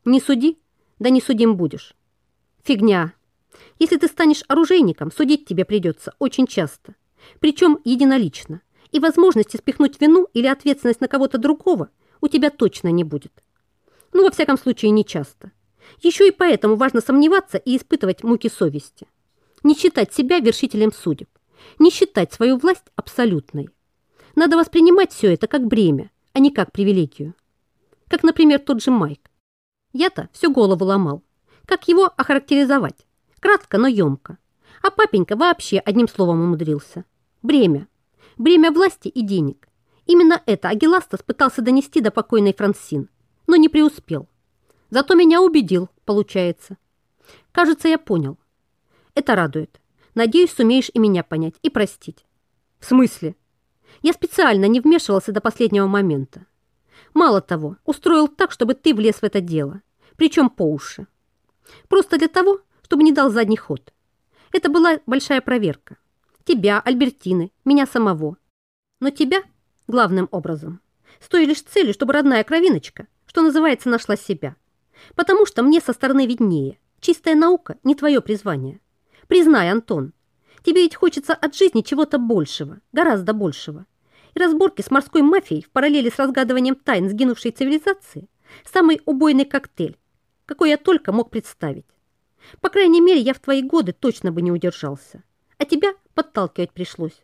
Не суди, да не судим будешь. Фигня. Если ты станешь оружейником, судить тебе придется очень часто. Причем единолично. И возможности спихнуть вину или ответственность на кого-то другого у тебя точно не будет. Ну, во всяком случае, не часто. Еще и поэтому важно сомневаться и испытывать муки совести. Не считать себя вершителем судеб. Не считать свою власть абсолютной. Надо воспринимать все это как бремя, а не как привилегию. Как, например, тот же Майк. Я-то всю голову ломал. Как его охарактеризовать? Кратко, но емко. А папенька вообще одним словом умудрился. Бремя. Бремя власти и денег. Именно это Агиластас пытался донести до покойной Франсин, но не преуспел. Зато меня убедил, получается. Кажется, я понял. Это радует. Надеюсь, сумеешь и меня понять и простить. В смысле? Я специально не вмешивался до последнего момента. Мало того, устроил так, чтобы ты влез в это дело, причем по уши. Просто для того, чтобы не дал задний ход. Это была большая проверка. Тебя, Альбертины, меня самого. Но тебя главным образом. С той лишь целью, чтобы родная кровиночка, что называется, нашла себя. Потому что мне со стороны виднее. Чистая наука не твое призвание. Признай, Антон, тебе ведь хочется от жизни чего-то большего, гораздо большего. И разборки с морской мафией в параллели с разгадыванием тайн сгинувшей цивилизации – самый убойный коктейль, какой я только мог представить. По крайней мере, я в твои годы точно бы не удержался. А тебя подталкивать пришлось.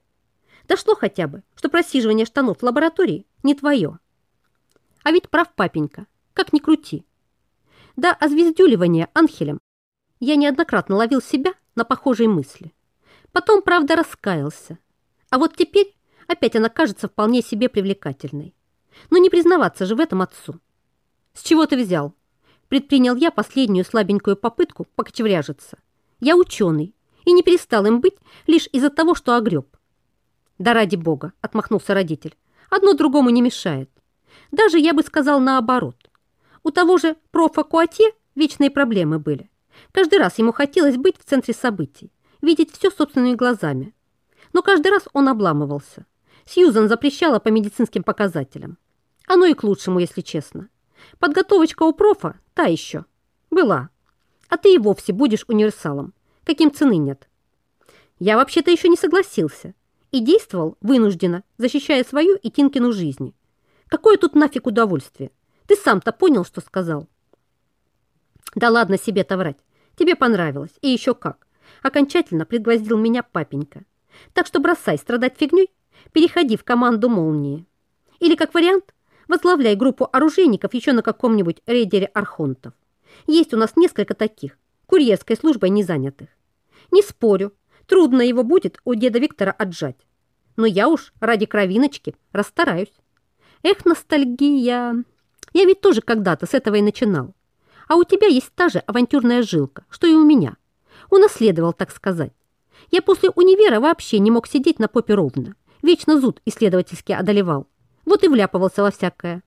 Дошло хотя бы, что просиживание штанов в лаборатории не твое. А ведь прав папенька, как ни крути. Да, озвездюливание Анхелем я неоднократно ловил себя на похожие мысли. Потом, правда, раскаялся. А вот теперь опять она кажется вполне себе привлекательной. Но не признаваться же в этом отцу. С чего ты взял? Предпринял я последнюю слабенькую попытку покочевряжиться. Я ученый и не перестал им быть лишь из-за того, что огреб. «Да ради бога!» – отмахнулся родитель. «Одно другому не мешает. Даже я бы сказал наоборот. У того же профа Куате вечные проблемы были. Каждый раз ему хотелось быть в центре событий, видеть все собственными глазами. Но каждый раз он обламывался. Сьюзан запрещала по медицинским показателям. Оно и к лучшему, если честно. Подготовочка у профа та еще. Была. А ты и вовсе будешь универсалом. Каким цены нет. Я вообще-то еще не согласился и действовал вынужденно, защищая свою и Тинкину жизни. Какое тут нафиг удовольствие? Ты сам-то понял, что сказал? Да ладно себе-то врать. Тебе понравилось. И еще как. Окончательно пригвоздил меня папенька. Так что бросай страдать фигней, переходи в команду молнии. Или, как вариант, возглавляй группу оружейников еще на каком-нибудь рейдере архонтов. Есть у нас несколько таких, курьерской службой не занятых. Не спорю, трудно его будет у деда Виктора отжать. Но я уж ради кровиночки расстараюсь. Эх, ностальгия. Я ведь тоже когда-то с этого и начинал. А у тебя есть та же авантюрная жилка, что и у меня. Унаследовал, так сказать. Я после универа вообще не мог сидеть на попе ровно. Вечно зуд исследовательски одолевал. Вот и вляпывался во всякое.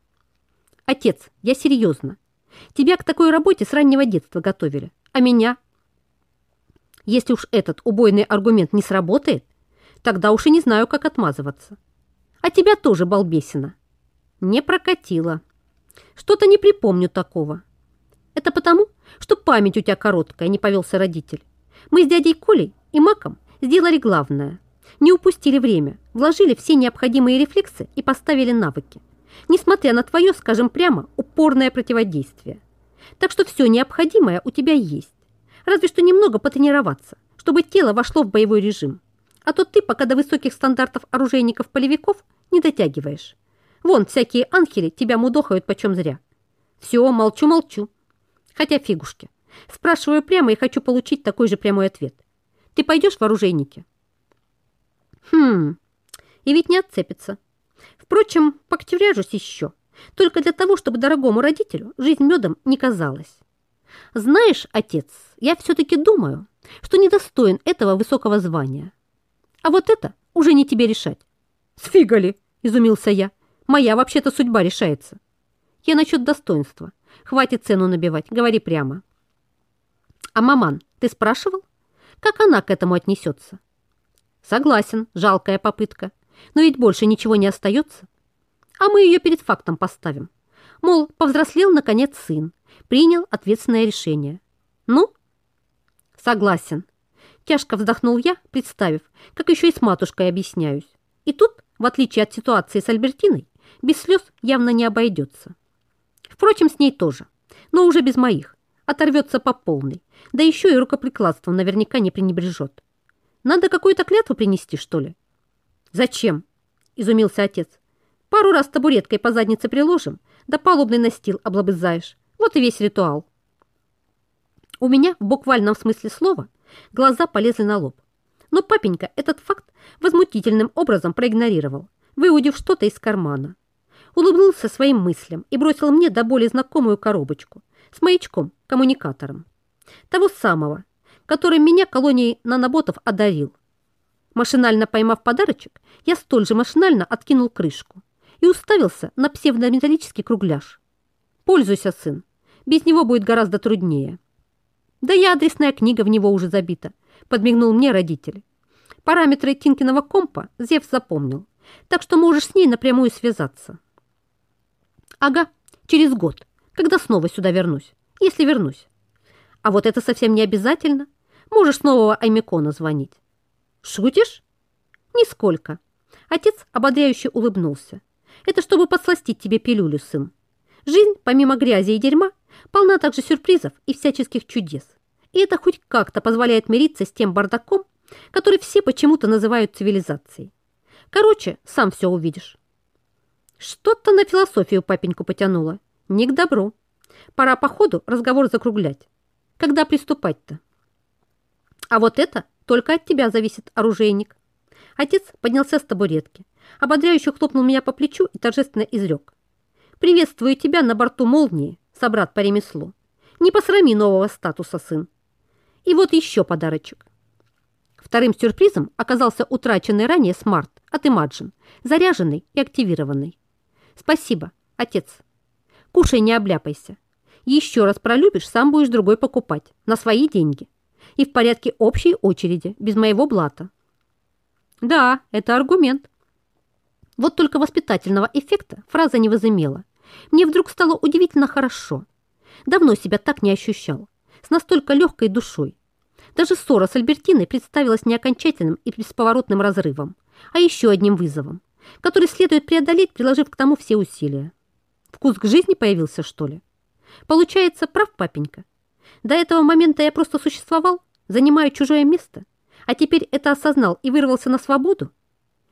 Отец, я серьезно. Тебя к такой работе с раннего детства готовили. А меня? Если уж этот убойный аргумент не сработает, тогда уж и не знаю, как отмазываться. А тебя тоже, балбесина. Не прокатило. Что-то не припомню такого. Это потому, что память у тебя короткая, не повелся родитель. Мы с дядей Колей и Маком сделали главное. Не упустили время, вложили все необходимые рефлексы и поставили навыки. Несмотря на твое, скажем прямо, упорное противодействие. Так что все необходимое у тебя есть. Разве что немного потренироваться, чтобы тело вошло в боевой режим. А то ты пока до высоких стандартов оружейников-полевиков не дотягиваешь. Вон, всякие ангели тебя мудохают почем зря. Все, молчу-молчу. Хотя фигушки. Спрашиваю прямо и хочу получить такой же прямой ответ. Ты пойдешь в оружейники? Хм, и ведь не отцепится. Впрочем, поктеряжусь еще. Только для того, чтобы дорогому родителю жизнь медом не казалась. Знаешь, отец, я все-таки думаю, что недостоин этого высокого звания. А вот это уже не тебе решать. Сфигали, изумился я. Моя вообще-то судьба решается. Я насчет достоинства. Хватит цену набивать, говори прямо. А маман, ты спрашивал? Как она к этому отнесется? Согласен, жалкая попытка. Но ведь больше ничего не остается. А мы ее перед фактом поставим. Мол, повзрослел, наконец, сын. Принял ответственное решение. Ну? Согласен. Тяжко вздохнул я, представив, как еще и с матушкой объясняюсь. И тут, в отличие от ситуации с Альбертиной, без слез явно не обойдется. Впрочем, с ней тоже, но уже без моих. Оторвется по полной, да еще и рукоприкладством наверняка не пренебрежет. Надо какую-то клятву принести, что ли? Зачем? Изумился отец. Пару раз табуреткой по заднице приложим, да палубный настил облобызаешь. Вот и весь ритуал. У меня в буквальном смысле слова глаза полезли на лоб. Но папенька этот факт возмутительным образом проигнорировал, выудив что-то из кармана улыбнулся своим мыслям и бросил мне до боли знакомую коробочку с маячком, коммуникатором. Того самого, которым меня колонией наноботов одарил. Машинально поймав подарочек, я столь же машинально откинул крышку и уставился на псевдометаллический кругляш. «Пользуйся, сын. Без него будет гораздо труднее». «Да и адресная книга в него уже забита», — подмигнул мне родитель. Параметры Тинкиного компа Зевс запомнил, так что можешь с ней напрямую связаться. Ага, через год, когда снова сюда вернусь, если вернусь. А вот это совсем не обязательно. Можешь с нового Аймикона звонить. Шутишь? Нисколько. Отец ободряюще улыбнулся. Это чтобы подсластить тебе пилюлю, сын. Жизнь, помимо грязи и дерьма, полна также сюрпризов и всяческих чудес. И это хоть как-то позволяет мириться с тем бардаком, который все почему-то называют цивилизацией. Короче, сам все увидишь. Что-то на философию папеньку потянуло. Не к добру. Пора по ходу разговор закруглять. Когда приступать-то? А вот это только от тебя зависит, оружейник. Отец поднялся с табуретки, ободряюще хлопнул меня по плечу и торжественно изрек. «Приветствую тебя на борту молнии, собрат по ремеслу. Не посрами нового статуса, сын. И вот еще подарочек. Вторым сюрпризом оказался утраченный ранее смарт от Imagine, заряженный и активированный. Спасибо, отец. Кушай, не обляпайся. Еще раз пролюбишь, сам будешь другой покупать. На свои деньги. И в порядке общей очереди, без моего блата. Да, это аргумент. Вот только воспитательного эффекта фраза не возымела. Мне вдруг стало удивительно хорошо. Давно себя так не ощущал. С настолько легкой душой. Даже ссора с Альбертиной представилась не окончательным и бесповоротным разрывом, а еще одним вызовом, который следует преодолеть, приложив к тому все усилия. Вкус к жизни появился, что ли? Получается, прав папенька. До этого момента я просто существовал, занимаю чужое место, а теперь это осознал и вырвался на свободу?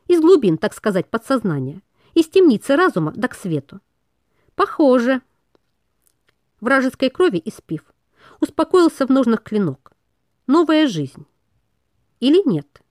Из глубин, так сказать, подсознания, из темницы разума да к свету. Похоже. Вражеской крови испив, успокоился в ножнах клинок. Новая жизнь. Или нет?